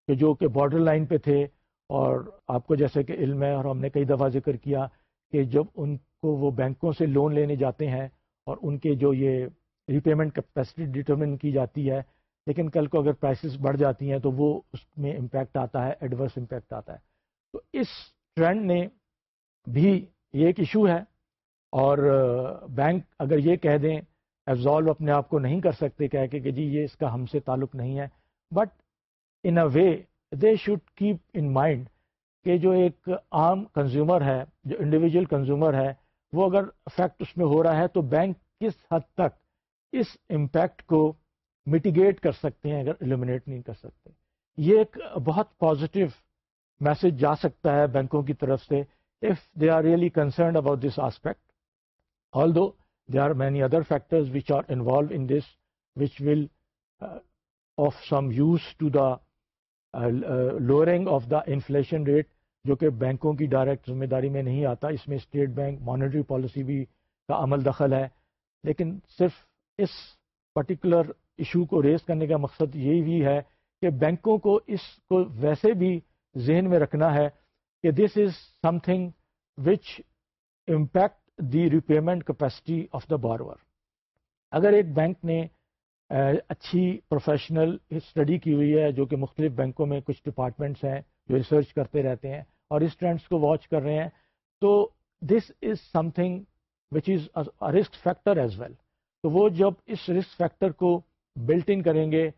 کہ جو کہ بارڈر لائن پہ تھے، اور آپ کو جیسے کہ علم ہے اور ہم نے کئی دفعہ ذکر کیا کہ جب ان کو وہ بینکوں سے لون لینے جاتے ہیں اور ان کے جو یہ ری پیمنٹ کیپیسٹی ڈٹرمن کی جاتی ہے لیکن کل کو اگر پرائسز بڑھ جاتی ہیں تو وہ اس میں امپیکٹ آتا ہے ایڈورس امپیکٹ آتا ہے۔ تو اس ٹرینڈ نے بھی یہ ایک ایشو ہے اور بینک اگر یہ کہہ دیں ایبزالو اپنے آپ کو نہیں کر سکتے، کہہ کے کہ جی یہ اس کا ہم سے تعلق نہیں ہے۔ But in a way they should keep in mind کہ جو ایک عام کنزیومر ہے، جو انڈیویجول کنزیومر ہے، وہ اگر افیکٹ اس میں ہو رہا ہے تو بینک کس حد تک اس امپیکٹ کو میٹیگیٹ کر سکتے ہیں، اگر ایلیمنیٹ نہیں کر سکتے۔ یہ ایک بہت پازیٹیو میسج جا سکتا ہے بینکوں کی طرف سے۔ If they are really concerned about this aspect although they are many other factors which are involved in this which will of some use to the lowering of the inflation rate جو کہ بینکوں کی direct ذمہ داری میں نہیں آتا۔ اس میں اسٹیٹ بینک مانیٹری پالیسی بھی کا عمل دخل ہے۔ لیکن صرف اس پرٹیکولر ایشو کو ریز کرنے کا مقصد یہی بھی ہے کہ بینکوں کو اس کو ویسے بھی ذہن میں رکھنا ہے کہ this is something which impact the repayment capacity of the borrower اگر ایک بینک نے اچھی پروفیشنل اسٹڈی کی ہوئی ہے جو کہ مختلف بینکوں میں کچھ ڈپارٹمنٹس ہیں جو ریسرچ کرتے رہتے ہیں اور اس ٹرینڈس کو واچ کر رہے ہیں، تو this is something which is risk factor as well تو وہ جب اس رسک فیکٹر کو بلٹ ان کریں گے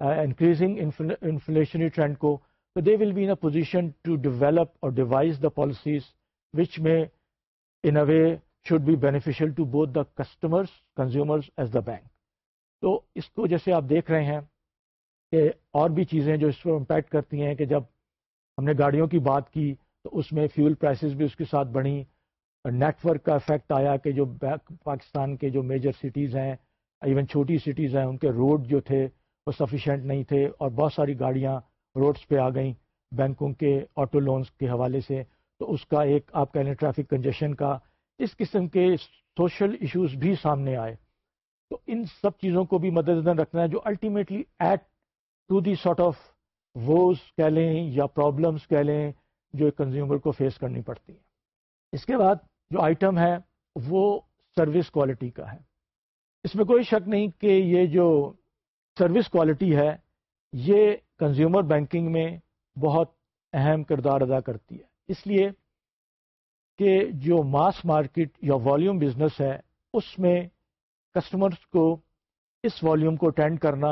انکریزنگ انفلیشنری ٹرینڈ کو تو they will be in a position to develop اور ڈیوائز دا پالیسیز وچ میں in a way should be beneficial to both the customers consumers as the bank تو اس کو جیسے آپ دیکھ رہے ہیں کہ اور بھی چیزیں جو اس کو امپیکٹ کرتی ہیں کہ جب ہم نے گاڑیوں کی بات کی تو اس میں فیول پرائسز بھی اس کے ساتھ بڑھی نیٹ ورک کا افیکٹ آیا کہ جو پاکستان کے جو میجر سٹیز ہیں ایون چھوٹی سٹیز ہیں، ان کے روڈ جو تھے وہ سفیشینٹ نہیں تھے اور بہت ساری گاڑیاں روڈس پہ آ گئیں بینکوں کے آٹو لونز کے حوالے سے۔ تو اس کا ایک آپ کہہ لیں ٹریفک کنجیشن کا اس قسم کے سوشل ایشوز بھی سامنے آئے۔ تو ان سب چیزوں کو بھی مد نظر رکھنا ہے جو ultimately add to the sort of woes کہہ لیں یا پرابلمس کہہ لیں جو کنزیومر کو فیس کرنی پڑتی ہیں۔ اس کے بعد جو آئٹم ہے وہ سروس کوالٹی کا ہے۔ اس میں کوئی شک نہیں کہ یہ جو سروس کوالٹی ہے، یہ کنزیومر بینکنگ میں بہت اہم کردار ادا کرتی ہے۔ اس لیے کہ جو ماس مارکیٹ یا والیوم بزنس ہے، اس میں کسٹمرس کو اس والیوم کو اٹینڈ کرنا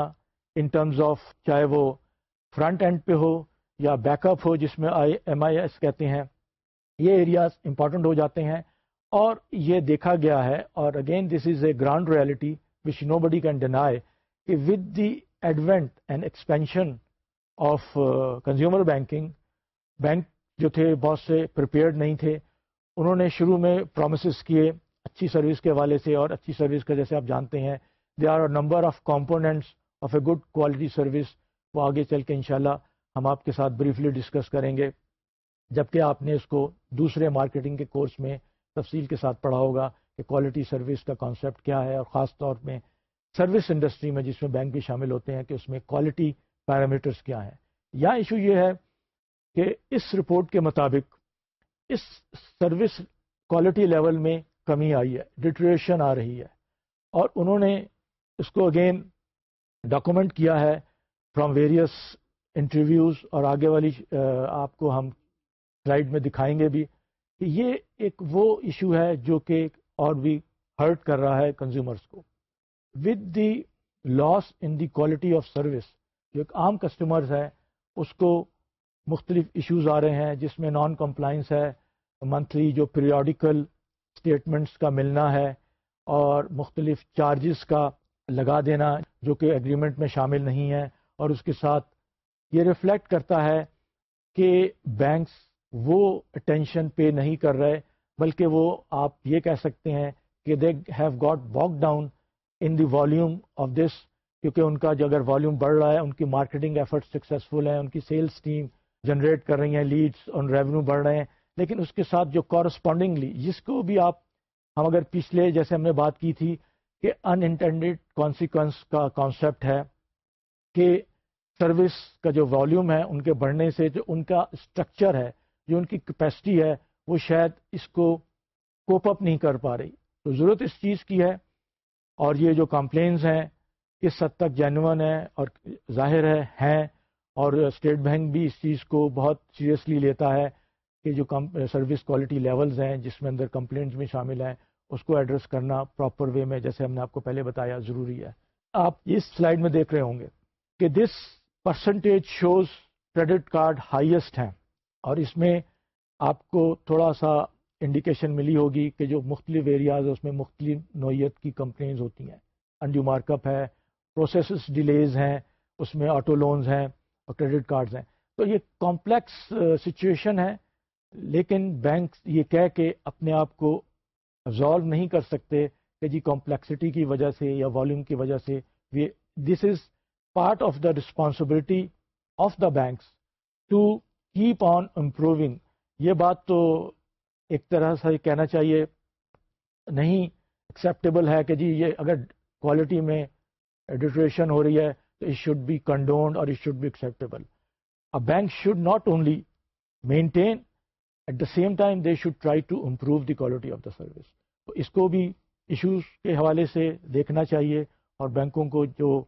ان ٹرمز آف چاہے وہ فرنٹ اینڈ پہ ہو یا بیک اپ ہو، جس میں آئی ایم آئی ایس کہتے ہیں، یہ ایریاز امپورٹنٹ ہو جاتے ہیں۔ اور یہ دیکھا گیا ہے، اور again this is a ground reality which nobody can deny کہ with the advent and expansion of consumer banking bank جو تھے بہت سے پریپیئرڈ نہیں تھے، انہوں نے شروع میں پرومسز کیے اچھی سروس کے حوالے سے، اور اچھی سروس کا جیسے آپ جانتے ہیں they are a number of components of a good quality service وہ آگے چل کے انشاءاللہ ہم آپ کے ساتھ بریفلی ڈسکس کریں گے۔ جبکہ آپ نے اس کو دوسرے مارکیٹنگ کے کورس میں تفصیل کے ساتھ پڑھا ہوگا کہ کوالٹی سروس کا کانسیپٹ کیا ہے اور خاص طور میں سروس انڈسٹری میں جس میں بینک بھی شامل ہوتے ہیں کہ اس میں کوالٹی پیرامیٹرس کیا ہیں۔ یا ایشو یہ ہے کہ اس رپورٹ کے مطابق اس سروس کوالٹی لیول میں کمی آئی ہے ڈیٹریشن آ رہی ہے اور انہوں نے اس کو اگین ڈاکومنٹ کیا ہے فرام ویریس انٹرویوز اور آگے والی آپ کو ہم سلائڈ میں دکھائیں گے بھی۔ یہ ایک وہ ایشو ہے جو کہ اور بھی ہرٹ کر رہا ہے کنزیومرس کو. With the loss in the quality of service جو ایک عام کسٹمرز ہے اس کو مختلف ایشوز آ رہے ہیں، جس میں نان کمپلائنس ہے منتھلی جو پیریوڈیکل اسٹیٹمنٹس کا ملنا ہے، اور مختلف چارجز کا لگا دینا، جو کہ ایگریمنٹ میں شامل نہیں ہے اور اس کے ساتھ یہ ریفلیکٹ کرتا ہے کہ بینکس وہ اٹینشن پے نہیں کر رہے، بلکہ وہ آپ یہ کہہ سکتے ہیں کہ they have got walk down in the volume of this کیونکہ ان کا جو اگر والیوم بڑھ رہا ہے، ان کی مارکیٹنگ ایفرٹ سکسیزفل ہیں، ان کی سیلس ٹیم جنریٹ کر رہی ہیں لیڈس اور ریونیو بڑھ رہے ہیں۔ لیکن اس کے ساتھ جو کورسپونڈنگلی جس کو بھی آپ، ہم اگر پچھلے جیسے ہم نے بات کی تھی کہ ان انٹینڈیڈ کانسیکوینس کا کانسیپٹ ہے کہ سروس کا جو والیوم ہے، ان کے بڑھنے سے جو ان کا اسٹرکچر ہے جو ان کی کیپیسٹی ہے، وہ شاید اس کو کوپ اپ نہیں کر پا رہی۔ تو ضرورت اس چیز کی ہے، اور یہ جو کمپلینز ہیں، کس حد تک جینون ہے اور ظاہر ہے، ہیں۔ اور اسٹیٹ بینک بھی اس چیز کو بہت سیریسلی لیتا ہے کہ جو سروس کوالٹی لیولز ہیں، جس میں اندر کمپلینٹس بھی شامل ہیں، اس کو ایڈریس کرنا پراپر وے میں، جیسے ہم نے آپ کو پہلے بتایا، ضروری ہے۔ آپ اس سلائڈ میں دیکھ رہے ہوں گے کہ this percentage shows credit card highest ہیں۔ اور اس میں آپ کو تھوڑا سا انڈیکیشن ملی ہوگی کہ جو مختلف ایریاز اس میں مختلف نوعیت کی کمپنیز ہوتی ہیں۔ انڈیو مارک اپ ہے پروسیسز ڈیلیز ہیں، اس میں آٹو لونز ہیں اور کریڈٹ کارڈز ہیں۔ تو یہ کمپلیکس سچویشن uh, ہے، لیکن بینک یہ کہہ کے اپنے آپ کو ابزالو نہیں کر سکتے کہ جی کمپلیکسٹی کی وجہ سے یا والیوم کی وجہ سے۔ This is part of the responsibility of the banks to keep on improving یہ بات تو ایک طرح سے کہنا چاہیے، نہیں ایکسیپٹیبل ہے کہ جی یہ اگر کوالٹی میں ڈیٹریشن ہو رہی ہے، تو اٹ شوڈ بی کنڈونڈ اور it should be acceptable a bank should not only maintain at the same time they should try to improve the quality of the service تو اس کو بھی ایشوز کے حوالے سے دیکھنا چاہیے اور بینکوں کو جو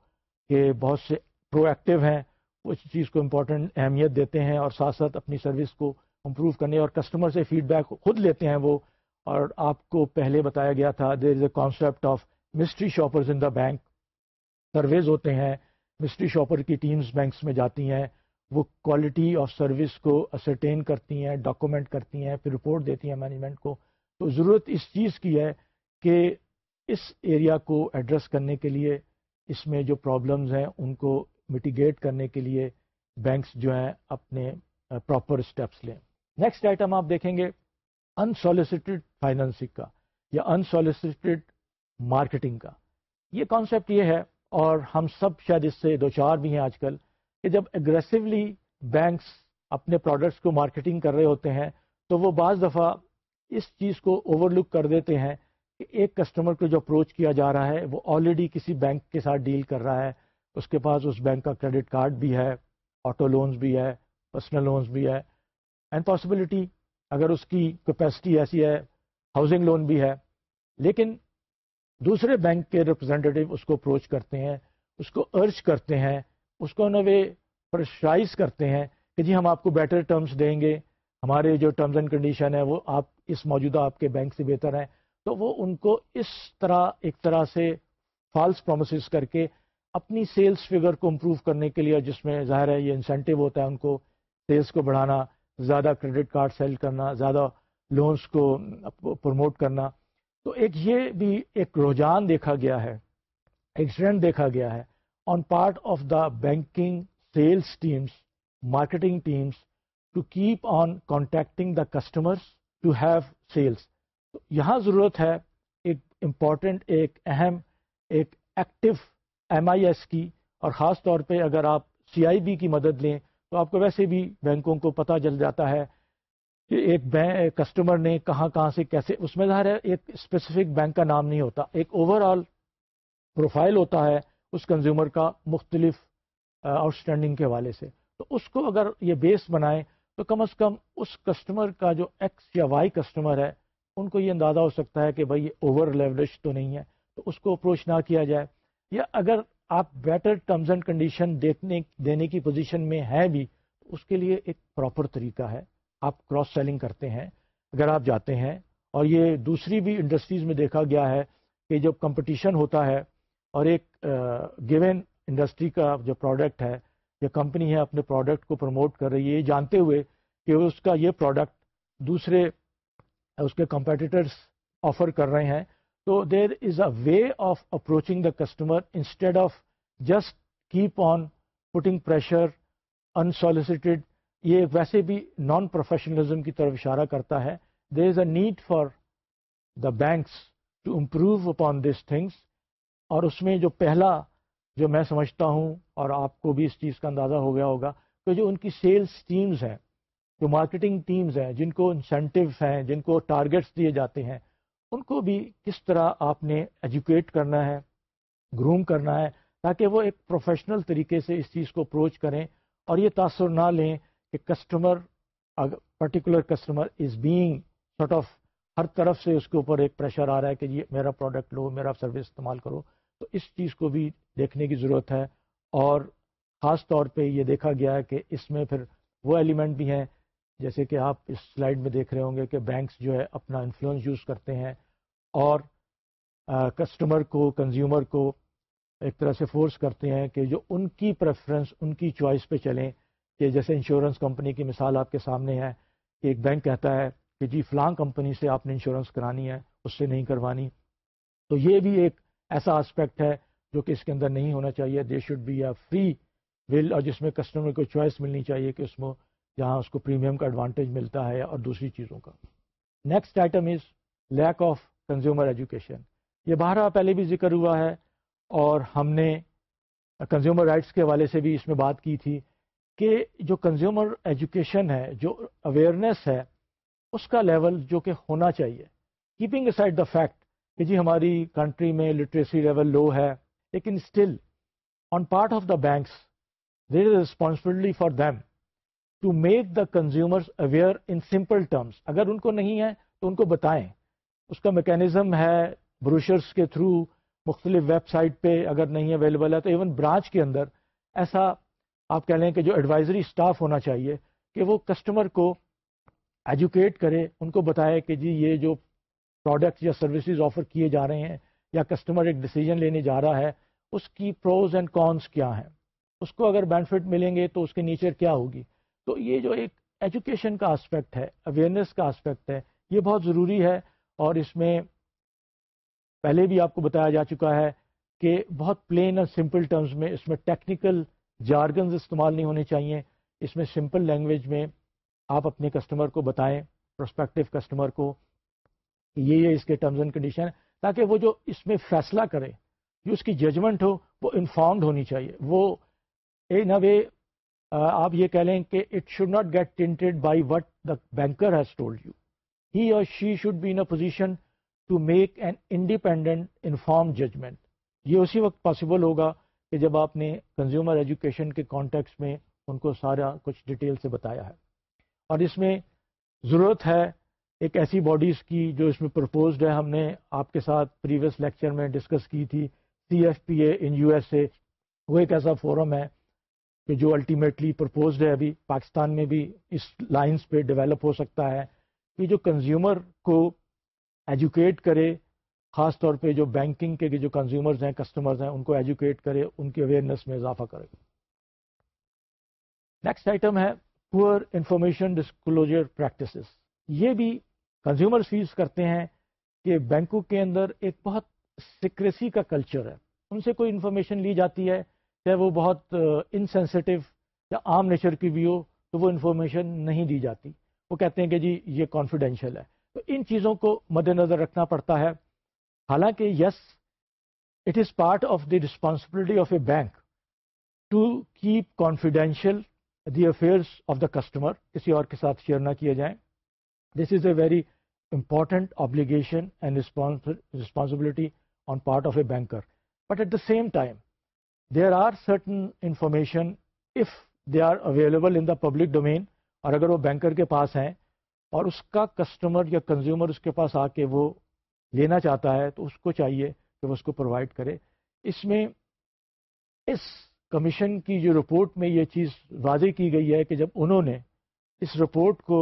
کہ بہت سے پرو ایکٹیو ہیں اس چیز کو امپورٹنٹ اہمیت دیتے ہیں اور ساتھ ساتھ اپنی سروس کو امپروو کرنے اور کسٹمر سے فیڈ بیک خود لیتے ہیں وہ۔ اور آپ کو پہلے بتایا گیا تھا there is a concept of mystery shoppers in the bank surveys ہوتے ہیں مسٹری شاپر کی ٹیمز بینکس میں جاتی ہیں۔ وہ کوالٹی آف سروس کو اسرٹین کرتی ہیں ڈاکومنٹ کرتی ہیں، پھر رپورٹ دیتی ہیں مینجمنٹ کو۔ تو ضرورت اس چیز کی ہے کہ اس ایریا کو ایڈریس کرنے کے لیے اس میں جو پرابلمز ہیں ان کو میٹیگیٹ کرنے کے لیے بینکس جو ہیں اپنے uh, پراپر اسٹیپس لیں۔ نیکسٹ آئٹم آپ دیکھیں گے انسالیسٹڈ فائننسنگ کا یا انسالیسٹڈ مارکیٹنگ کا۔ یہ کانسیپٹ یہ ہے اور ہم سب شاید اس سے دو چار بھی ہیں آج کل کہ جب اگریسولی بینکس اپنے پروڈکٹس کو مارکیٹنگ کر رہے ہوتے ہیں تو وہ بعض دفعہ اس چیز کو اوور لک کر دیتے ہیں کہ ایک کسٹمر کو جو اپروچ کیا جا رہا ہے وہ آلریڈی کسی بینک کے ساتھ ڈیل کر رہا ہے۔ اس کے پاس اس بینک کا کریڈٹ کارڈ بھی ہے، آٹو لونز بھی ہے، پرسنل لونز بھی ہے۔ اینڈ پاسبلٹی اگر اس کی کیپیسٹی ایسی ہے ہاؤسنگ لون بھی ہے۔ لیکن دوسرے بینک کے ریپرزینٹیو اس کو اپروچ کرتے ہیں، اس کو ارج کرتے ہیں، اس کو نوے پرشرائز کرتے ہیں کہ جی ہم آپ کو بیٹر ٹرمز دیں گے۔ ہمارے جو ٹرمز اینڈ کنڈیشن ہے وہ آپ اس موجودہ آپ کے بینک سے بہتر ہیں۔ تو وہ ان کو اس طرح، ایک طرح سے فالس پرومسز کر کے اپنی سیلز فگر کو امپروو کرنے کے لیے جس میں ظاہر ہے یہ انسینٹیو ہوتا ہے ان کو سیلز کو بڑھانا، زیادہ کریڈٹ کارڈ سیل کرنا، زیادہ لونز کو پروموٹ کرنا۔ تو ایک یہ بھی ایک رجحان دیکھا گیا ہے، ایک ٹرینڈ دیکھا گیا ہے on part of the banking sales teams marketing teams to keep on contacting the customers to have sales یہاں ضرورت ہے ایک امپورٹنٹ ایک اہم، ایک ایکٹیو ایم آئی ایس کی اور خاص طور پہ اگر آپ سی آئی بی کی مدد لیں تو آپ کو ویسے بھی بینکوں کو پتہ چل جاتا ہے کہ ایک بینک کسٹمر نے کہاں کہاں سے کیسے، اس میں ظاہر ہے ایک اسپیسیفک بینک کا نام نہیں ہوتا، ایک اوور آل پروفائل ہوتا ہے اس کنزیومر کا مختلف آؤٹ اسٹینڈنگ کے حوالے سے۔ تو اس کو اگر یہ بیس بنائیں تو کم از کم اس کسٹمر کا جو ایکس یا وائی کسٹمر ہے، ان کو یہ اندازہ ہو سکتا ہے کہ بھائی یہ اوور لیوریج تو نہیں ہے۔ تو اس کو اپروچ نہ کیا جائے۔ یا اگر آپ بیٹر ٹرمز اینڈ کنڈیشن دیکھنے دینے کی پوزیشن میں ہیں بھی، اس کے لیے ایک پراپر طریقہ ہے۔ آپ کراس سیلنگ کرتے ہیں، اگر آپ جاتے ہیں۔ اور یہ دوسری بھی انڈسٹریز میں دیکھا گیا ہے کہ جب کمپٹیشن ہوتا ہے اور ایک گیون انڈسٹری کا جو پروڈکٹ ہے یا کمپنی ہے اپنے پروڈکٹ کو پروموٹ کر رہی ہے، یہ جانتے ہوئے کہ اس کا یہ پروڈکٹ دوسرے، اس کے کمپیٹیٹرس آفر کر رہے ہیں۔ تو there is a way of approaching the customer instead of just keep on putting pressure unsolicited یہ ویسے بھی نان پروفیشنلزم کی طرف اشارہ کرتا ہے۔ There is a need for the banks to improve upon this things اور اس میں جو پہلا جو میں سمجھتا ہوں اور آپ کو بھی اس چیز کا اندازہ ہو گیا ہوگا کہ جو ان کی سیلس ٹیمز ہیں، جو مارکیٹنگ ٹیمز ہیں، جن کو انسینٹیوز ہیں، جن کو ٹارگیٹس دیے جاتے ہیں ان کو بھی کس طرح آپ نے ایجوکیٹ کرنا ہے گروم کرنا ہے، تاکہ وہ ایک پروفیشنل طریقے سے اس چیز کو اپروچ کریں اور یہ تاثر نہ لیں کہ customer particular customer is being sort of ہر طرف سے اس کے اوپر ایک پریشر آ رہا ہے کہ یہ میرا پروڈکٹ لو، میرا سروس استعمال کرو، تو اس چیز کو بھی دیکھنے کی ضرورت ہے اور خاص طور پہ یہ دیکھا گیا ہے کہ اس میں پھر وہ ایلیمنٹ بھی ہیں جیسے کہ آپ اس سلائڈ میں دیکھ رہے ہوں گے کہ بینکس جو ہے اپنا انفلوئنس یوز کرتے ہیں اور کسٹمر کو، کنزیومر کو ایک طرح سے فورس کرتے ہیں کہ جو ان کی پریفرنس، ان کی چوائس پہ چلیں کہ جیسے انشورنس کمپنی کی مثال آپ کے سامنے ہے کہ ایک بینک کہتا ہے کہ جی فلاں کمپنی سے آپ نے انشورنس کرانی ہے، اس سے نہیں کروانی۔ تو یہ بھی ایک ایسا آسپیکٹ ہے جو کہ اس کے اندر نہیں ہونا چاہیے۔ They should be a free will اور جس میں کسٹمر کو چوائس ملنی چاہیے کہ اس میں جہاں اس کو پریمیم کا ایڈوانٹیج ملتا ہے اور دوسری چیزوں کا۔ Next item is lack of consumer education یہ باہر پہلے بھی ذکر ہوا ہے اور ہم نے کنزیومر رائٹس کے حوالے سے بھی اس میں بات کی تھی کہ جو کنزیومر ایجوکیشن ہے، جو اویئرنیس ہے، اس کا لیول جو کہ ہونا چاہیے۔ کیپنگ اسائڈ دا فیکٹ کہ جی ہماری کنٹری میں لٹریسی لیول لو ہے، لیکن still on part of the banks there is responsibility for them to make the consumers aware in simple terms اگر ان کو نہیں ہے تو ان کو بتائیں۔ اس کا میکینزم ہے بروشرس کے تھرو مختلف ویب سائٹ پہ اگر نہیں اویلیبل ہے تو ایون برانچ کے اندر ایسا آپ کہہ لیں کہ جو ایڈوائزری اسٹاف ہونا چاہیے کہ وہ کسٹمر کو ایجوکیٹ کرے، ان کو بتائے کہ جی یہ جو پروڈکٹس یا سروسز آفر کیے جا رہے ہیں یا کسٹمر ایک ڈیسیجن لینے جا رہا ہے، اس کی پروز اینڈ کونس کیا ہیں؟ اس کو اگر بینیفٹ ملیں گے تو اس کے نیچر کیا ہوگی؟ تو یہ جو ایک ایجوکیشن کا آسپیکٹ ہے اویئرنیس کا آسپیکٹ ہے، یہ بہت ضروری ہے اور اس میں پہلے بھی آپ کو بتایا جا چکا ہے کہ بہت پلین اور سمپل ٹرمز میں اس میں ٹیکنیکل جارگنز استعمال نہیں ہونے چاہیے۔ اس میں سمپل لینگویج میں آپ اپنے کسٹمر کو بتائیں پروسپیکٹو کسٹمر کو کہ یہ یہ اس کے ٹرمز اینڈ کنڈیشن تاکہ وہ جو اس میں فیصلہ کرے، جو اس کی ججمنٹ ہو، وہ انفارمڈ ہونی چاہیے۔ وہ ان اے وے آپ یہ کہہ لیں کہ it should not get tainted by what the banker has told you he or she should be in a position to make an independent inform judgement یہ اسی وقت پاسبل ہوگا کہ جب آپ نے کنزیومر ایجوکیشن کے کانٹیکس میں ان کو سارا کچھ ڈیٹیل سے بتایا ہے۔ اور اس میں ضرورت ہے ایک ایسی باڈیز کی جو اس میں پرپوزڈ ہے۔ ہم نے آپ کے ساتھ پریویس لیکچر میں ڈسکس کی تھی C F P A in U S A وہ ایک ایسا فورم ہے۔ کہ جو الٹیمیٹلی پرپوزڈ ہے ابھی، پاکستان میں بھی اس لائنس پہ ڈیولپ ہو سکتا ہے۔ کہ جو کنزیومر کو ایجوکیٹ کرے، خاص طور پہ جو بینکنگ کے جو کنزیومرز ہیں کسٹمرز ہیں، ان کو ایجوکیٹ کرے، ان کی اویئرنیس میں اضافہ کرے۔ نیکسٹ آئٹم ہے پور انفارمیشن ڈسکلوجر پریکٹسز یہ بھی کنزیومر فیز کرتے ہیں کہ بینکوں کے اندر ایک بہت سیکریسی کا کلچر ہے۔ ان سے کوئی انفارمیشن لی جاتی ہے چاہے وہ بہت انسینسٹیو یا عام نیچر کی بھی ہو، تو وہ انفارمیشن نہیں دی جاتی۔ وہ کہتے ہیں کہ جی یہ کانفیڈینشیل ہے۔ تو ان چیزوں کو مد نظر رکھنا پڑتا ہے۔ حالانکہ yes it is part of the responsibility of a bank to keep confidential the affairs of the customer کسی اور کے ساتھ شیئر نہ کیے جائیں۔ This is a very important obligation and responsibility on part of a banker but at the same time there are certain information if they are available in the public domain اور اگر وہ banker کے پاس ہیں اور اس کا customer یا consumer اس کے پاس آ کے وہ لینا چاہتا ہے، تو اس کو چاہیے کہ وہ اس کو پرووائڈ کرے۔ اس میں اس کمیشن کی جو رپورٹ میں یہ چیز واضح کی گئی ہے کہ جب انہوں نے اس رپورٹ کو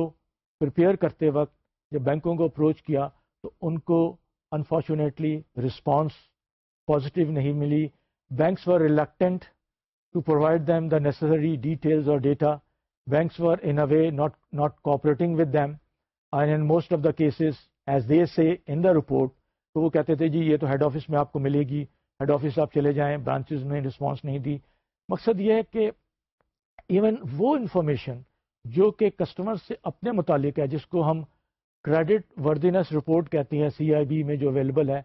پریپیئر کرتے وقت جب بینکوں کو اپروچ کیا، تو ان کو انفارچونیٹلی رسپانس پازیٹیو نہیں ملی۔ Banks were reluctant to provide them the necessary details اور data banks were in a way not not cooperating with them and in most of the cases as they say in the report تو وہ کہتے تھے جی یہ تو head office میں آپ کو ملے گی۔ ہیڈ آفس آپ چلے جائیں۔ برانچز نے رسپانس نہیں دی. مقصد یہ ہے کہ ایون وہ انفارمیشن جو کہ کسٹمر سے اپنے متعلق ہے، جس کو ہم کریڈٹ وردینس رپورٹ کہتے ہیں سی آئی بی میں جو اویلیبل ہے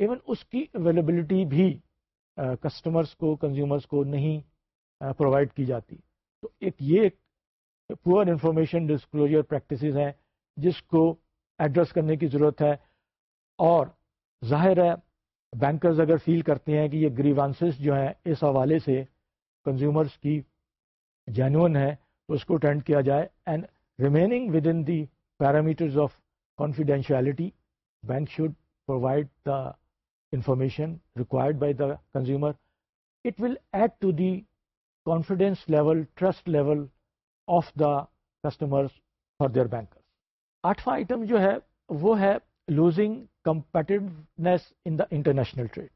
ایون اس کی اویلیبلٹی بھی کسٹمرس کو کنزیومرس کو نہیں پرووائڈ کی جاتی۔ تو ایک یہ ایک پور انفارمیشن ڈسکلوجر پریکٹسز ہیں جس کو ایڈریس کرنے کی ضرورت ہے۔ اور ظاہر ہے بینکرز اگر فیل کرتے ہیں کہ یہ گریوانسز جو ہیں، اس حوالے سے کنزیومرس کی جینون ہے، تو اس کو اٹینڈ کیا جائے۔ And remaining with in the parameters of confidentiality bank should provide the information required by the consumer it will add to the confidence level trust level of the customers for their banker آٹھواں item جو ہے وہ ہے losing competitiveness in the international trade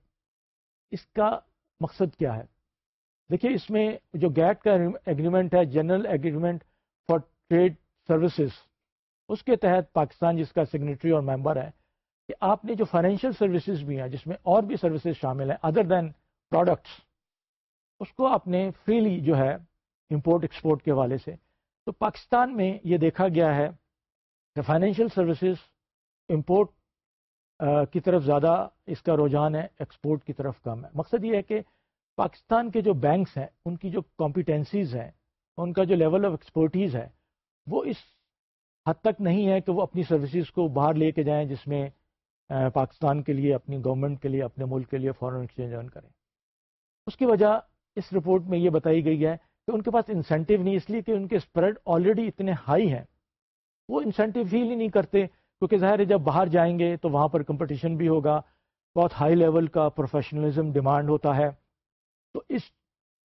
اس کا مقصد کیا ہے دیکھیے اس میں جو گیٹ کا ایگریمنٹ ہے general agreement for trade services اس کے تحت پاکستان جس کا سگنیٹری اور ممبر ہے کہ آپ نے جو فائنینشیل سروسز بھی ہیں، جس میں اور بھی سروسز شامل ہیں ادر دین پروڈکٹس اس کو آپ نے فریلی جو ہے امپورٹ ایکسپورٹ کے حوالے سے. تو پاکستان میں یہ دیکھا گیا ہے کہ فائنینشیل سروسز امپورٹ کی طرف زیادہ اس کا رجحان ہے ایکسپورٹ کی طرف کم ہے. مقصد یہ ہے کہ پاکستان کے جو بینکس ہیں، ان کی جو کمپیٹنسیز ہیں، ان کا جو لیول آف ایکسپورٹیز ہے، وہ اس حد تک نہیں ہے کہ وہ اپنی سروسز کو باہر لے کے جائیں جس میں پاکستان کے لیے، اپنی گورنمنٹ کے لیے، اپنے ملک کے لیے فورن ایکسچینج ارن کریں۔ اس کی وجہ اس رپورٹ میں یہ بتائی گئی ہے کہ ان کے پاس انسینٹیو نہیں، اس لیے کہ ان کے اسپریڈ آلریڈی اتنے ہائی ہیں۔ وہ انسینٹیو فیل ہی نہیں کرتے، کیونکہ ظاہر ہے جب باہر جائیں گے تو وہاں پر کمپٹیشن بھی ہوگا، بہت ہائی لیول کا پروفیشنلزم ڈیمانڈ ہوتا ہے۔ تو اس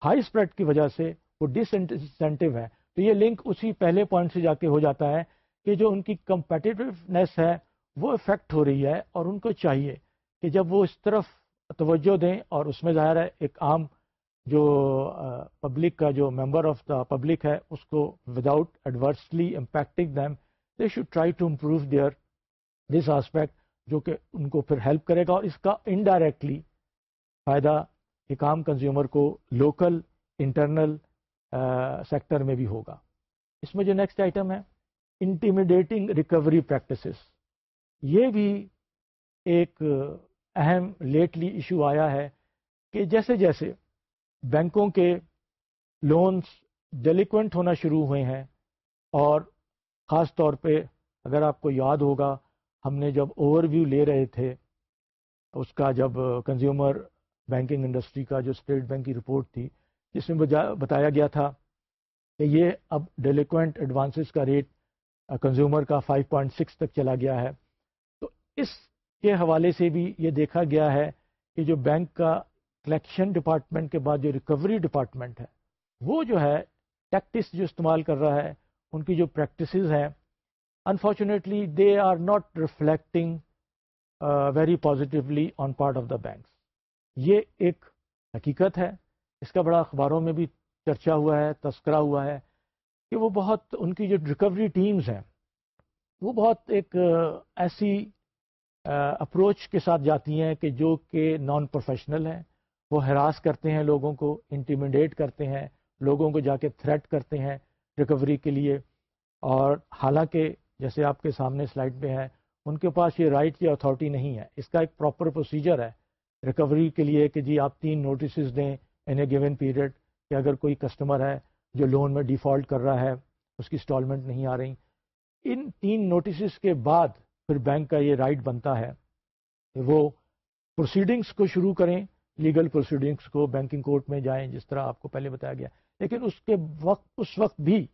ہائی اسپریڈ کی وجہ سے وہ ڈس انسینٹیو ہے تو یہ لنک اسی پہلے پوائنٹ سے جا کے ہو جاتا ہے کہ جو ان کی کمپیٹیونیس ہے وہ افیکٹ ہو رہی ہے اور ان کو چاہیے کہ جب وہ اس طرف توجہ دیں اور اس میں ظاہر ہے ایک عام جو پبلک کا جو ممبر آف دا پبلک ہے، اس کو without adversely impacting them they should try to improve their this aspect جو کہ ان کو پھر ہیلپ کرے گا اور اس کا انڈائریکٹلی فائدہ ایک عام کنزیومر کو لوکل انٹرنل سیکٹر میں بھی ہوگا۔ اس میں جو نیکسٹ آئٹم ہے انٹیمیڈیٹنگ ریکوری پریکٹسز یہ بھی ایک اہم لیٹلی ایشو آیا ہے کہ جیسے جیسے بینکوں کے لونز ڈیلیکوینٹ ہونا شروع ہوئے ہیں اور خاص طور پہ اگر آپ کو یاد ہوگا، ہم نے جب اوور ویو لے رہے تھے، اس کا جب کنزیومر بینکنگ انڈسٹری کا جو اسٹیٹ بینک کی رپورٹ تھی، جس میں بتایا گیا تھا کہ یہ اب ڈیلیکوینٹ ایڈوانسز کا ریٹ کنزیومر کا 5.6 تک چلا گیا ہے۔ اس کے حوالے سے بھی یہ دیکھا گیا ہے کہ جو بینک کا کلیکشن ڈپارٹمنٹ کے بعد جو ریکوری ڈپارٹمنٹ ہے، وہ جو ہے ٹیکٹس جو استعمال کر رہا ہے، ان کی جو پریکٹسز ہیں unfortunately they are not reflecting very positively on part of the banks یہ ایک حقیقت ہے۔ اس کا بڑا اخباروں میں بھی چرچا ہوا ہے، تذکرہ ہوا ہے کہ وہ بہت، ان کی جو ریکوری ٹیمز ہیں، وہ بہت ایک uh, ایسی اپروچ کے ساتھ جاتی ہیں کہ جو کہ نان پروفیشنل ہیں، وہ ہراس کرتے ہیں لوگوں کو انٹیمیڈیٹ کرتے ہیں، لوگوں کو جا کے تھریٹ کرتے ہیں ریکوری کے لیے۔ اور حالانکہ جیسے آپ کے سامنے سلائڈ پہ ہے ان کے پاس یہ رائٹ یا اتھارٹی نہیں ہے۔ اس کا ایک پراپر پروسیجر ہے ریکوری کے لیے کہ جی آپ تین نوٹسز دیں ان اے گیون پیریڈ کہ اگر کوئی کسٹمر ہے جو لون میں ڈیفالٹ کر رہا ہے، اس کی انسٹالمنٹ نہیں آ رہی۔ ان تین نوٹسز کے بعد پھر بینک کا یہ رائٹ بنتا ہے کہ وہ پروسیڈنگس کو شروع کریں لیگل پروسیڈنگس کو بینکنگ کورٹ میں جائیں، جس طرح آپ کو پہلے بتایا گیا۔ لیکن اس کے وقت، اس وقت بھی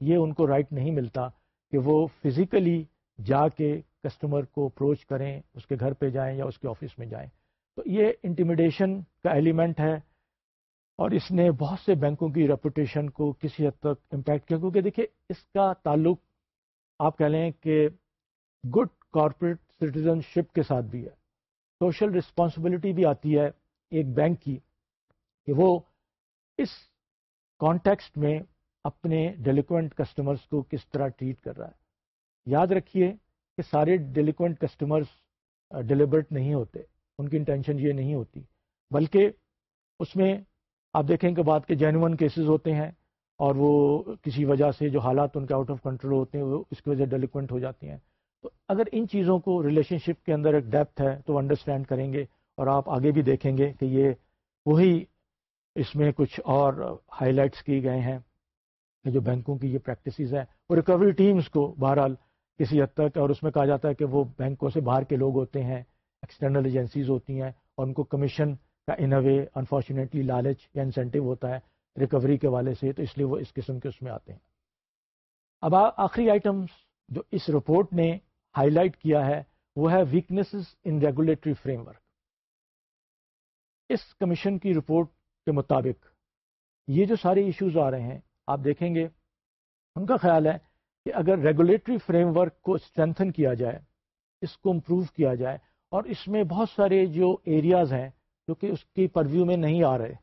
یہ ان کو رائٹ نہیں ملتا کہ وہ فزیکلی جا کے کسٹمر کو اپروچ کریں، اس کے گھر پہ جائیں یا اس کے آفس میں جائیں۔ تو یہ انٹیمیڈیشن کا ایلیمنٹ ہے اور اس نے بہت سے بینکوں کی ریپوٹیشن کو کسی حد تک امپیکٹ کیا۔ کیونکہ دیکھیے، اس کا تعلق آپ کہہ لیں کہ گڈ کارپوریٹ سٹیزن شپ کے ساتھ بھی ہے۔ سوشل رسپانسبلٹی بھی آتی ہے ایک بینک کی کہ وہ اس کانٹیکسٹ میں اپنے ڈیلیکوینٹ کسٹمرز کو کس طرح ٹریٹ کر رہا ہے۔ یاد رکھیے کہ سارے ڈیلیکوینٹ کسٹمرز ڈیلیبرٹ نہیں ہوتے، ان کی انٹینشن یہ نہیں ہوتی، بلکہ اس میں آپ دیکھیں کہ بات کے جینون کیسز ہوتے ہیں اور وہ کسی وجہ سے جو حالات ان کے آؤٹ آف کنٹرول ہوتے ہیں، وہ اس کی وجہ ڈیلیکوینٹ ہو جاتی ہیں۔ تو اگر ان چیزوں کو ریلیشن شپ کے اندر ایک ڈیپتھ ہے تو انڈرسٹینڈ کریں گے اور آپ آگے بھی دیکھیں گے کہ یہ وہی اس میں کچھ اور ہائی لائٹس کی گئے ہیں کہ جو بینکوں کی یہ پریکٹسز ہیں وہ ریکوری ٹیمز کو بہرحال کسی حد تک اور اس میں کہا جاتا ہے کہ وہ بینکوں سے باہر کے لوگ ہوتے ہیں ایکسٹرنل ایجنسیز ہوتی ہیں اور ان کو کمیشن کا ان اے وے انفارچونیٹلی لالچ یا انسینٹیو ہوتا ہے ریکوری کے والے سے، تو اس لیے وہ اس قسم کے اس میں آتے ہیں۔ اب آخری آئٹمس جو اس رپورٹ نے ہائی لائٹ کیا ہے، وہ ہے weaknesses in regulatory framework اس کمیشن کی رپورٹ کے مطابق یہ جو سارے ایشوز آ رہے ہیں، آپ دیکھیں گے، ان کا خیال ہے کہ اگر ریگولیٹری فریم ورک کو اسٹرینتھن کیا جائے، اس کو امپروو کیا جائے، اور اس میں بہت سارے جو ایریاز ہیں جو کہ اس کی پرویو میں نہیں آ رہے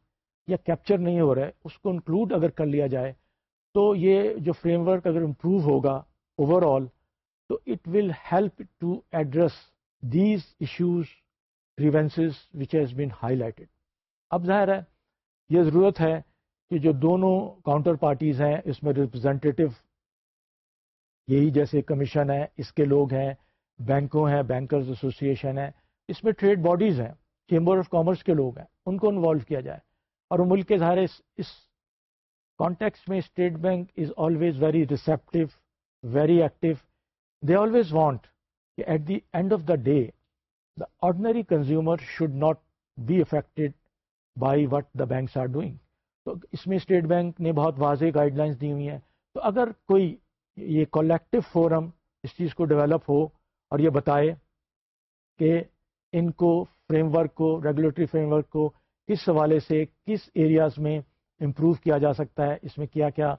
یا کیپچر نہیں ہو رہے، اس کو انکلوڈ اگر کر لیا جائے تو یہ جو فریم ورک اگر امپروو ہوگا اوور آل تو it will help to address these issues grievances which has been highlighted اب ظاہر ہے، یہ ضرورت ہے کہ جو دونوں کاؤنٹر پارٹیز ہیں، اس میں ریپرزینٹیو یہی جیسے کمیشن ہے اس کے لوگ ہیں بینکوں ہیں بینکرز ایسوسیشن ہے اس میں ٹریڈ باڈیز ہیں چیمبر آف کامرس کے لوگ ہیں، ان کو انوالو کیا جائے۔ اور ملک کے ظاہر اس کانٹیکس میں State Bank is always very receptive very active they always want at the end of the day, the ordinary consumer should not be affected by what the banks are doing. تو اس میں state bank نے بہت واضح guide lines دی ہوئی ہیں تو اگر کوئی یہ کولیکٹو فورم اس چیز کو ڈیولپ ہو اور یہ بتائے کہ ان کو فریم ورک کو ریگولیٹری فریم ورک کو کس حوالے سے کس ایریاز میں امپروو کیا جا سکتا ہے اس میں کیا کیا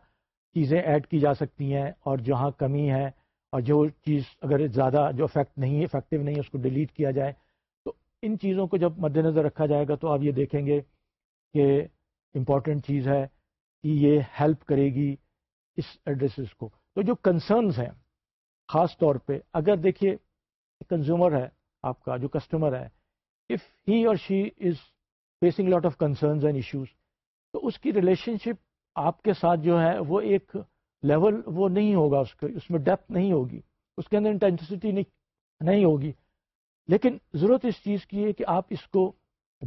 چیزیں ایڈ کی جا سکتی ہیں اور جہاں کمی ہے اور جو چیز اگر زیادہ جو افیکٹ نہیں افیکٹو نہیں ہے، اس کو ڈیلیٹ کیا جائے، تو ان چیزوں کو جب مد نظر رکھا جائے گا تو آپ یہ دیکھیں گے کہ امپورٹنٹ چیز ہے کہ یہ ہیلپ کرے گی اس ایڈریسز کو۔ تو جو کنسرنز ہیں، خاص طور پہ اگر دیکھیے کنزیومر ہے آپ کا، جو کسٹمر ہے if he or she is facing lot of concerns and issues تو اس کی ریلیشن شپ آپ کے ساتھ جو ہے وہ ایک لیول وہ نہیں ہوگا اس کے اس میں ڈیپتھ نہیں ہوگی۔ اس کے اندر انٹینسٹی نہیں ہوگی۔ لیکن ضرورت اس چیز کی ہے کہ آپ اس کو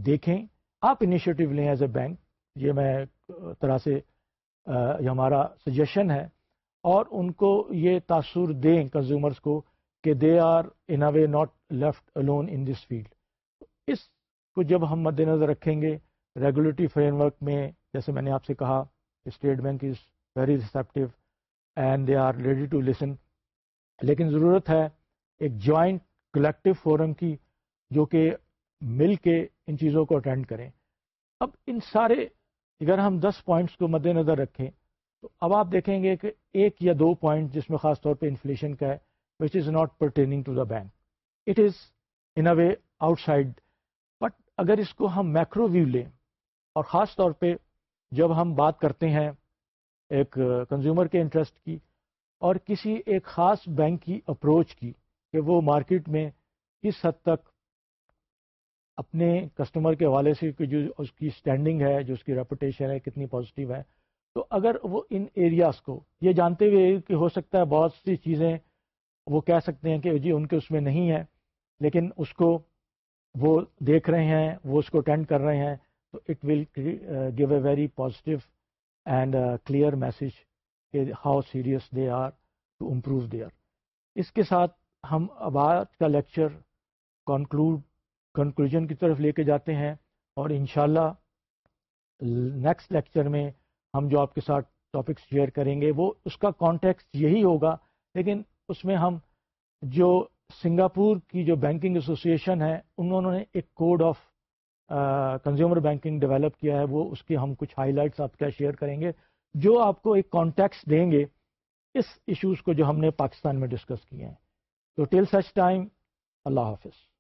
دیکھیں۔ آپ انیشیٹو لیں ایز اے بینک یہ میں طرح سے یہ ہمارا سجیشن ہے۔ اور ان کو یہ تاثر دیں کنزیومرس کو کہ they are in a way not left alone in this field اس کو جب ہم مد نظر رکھیں گے ریگولیٹری فریم ورک میں، جیسے میں نے آپ سے کہا، State Bank is very receptive and they are ready to listen لیکن ضرورت ہے ایک جوائنٹ کلیکٹو فورم کی جو کہ مل کے ان چیزوں کو اٹینڈ کریں۔ اب ان سارے اگر ہم دس پوائنٹس کو مد نظر رکھیں، تو اب آپ دیکھیں گے کہ ایک یا دو پوائنٹ جس میں خاص طور پہ انفلیشن کا ہے which is not pertaining to the bank it is in a way outside but اگر اس کو ہم میکرو ویو لیں، اور خاص طور پہ جب ہم بات کرتے ہیں ایک کنزیومر کے انٹرسٹ کی اور کسی ایک خاص بینک کی اپروچ کی کہ وہ مارکیٹ میں کس حد تک اپنے کسٹمر کے حوالے سے جو اس کی اسٹینڈنگ ہے، جو اس کی ریپوٹیشن ہے، کتنی پازیٹیو ہے۔ تو اگر وہ ان ایریاز کو، یہ جانتے ہوئے کہ ہو سکتا ہے بہت سی چیزیں وہ کہہ سکتے ہیں کہ جی ان کے اس میں نہیں ہے، لیکن اس کو وہ دیکھ رہے ہیں، وہ اس کو اٹینڈ کر رہے ہیں، تو it will give a very positive and clear message کہ how serious they are to improve they are اس کے ساتھ ہم اب آج کا لیکچر کنکلوڈ کنکلوژن کی طرف لے کے جاتے ہیں اور انشاءاللہ نیکسٹ لیکچر میں ہم جو آپ کے ساتھ ٹاپکس شیئر کریں گے وہ اس کا کانٹیکس یہی ہوگا، لیکن اس میں ہم جو سنگاپور کی جو بینکنگ ایسوسیشن ہے، انہوں نے ایک code of consumer banking develop کیا ہے، وہ اس کی ہم کچھ ہائی لائٹس آپ کا شیئر کریں گے، جو آپ کو ایک کانٹیکس دیں گے اس ایشوز کو جو ہم نے پاکستان میں ڈسکس کیے ہیں۔ تو ٹل سچ ٹائم اللہ حافظ۔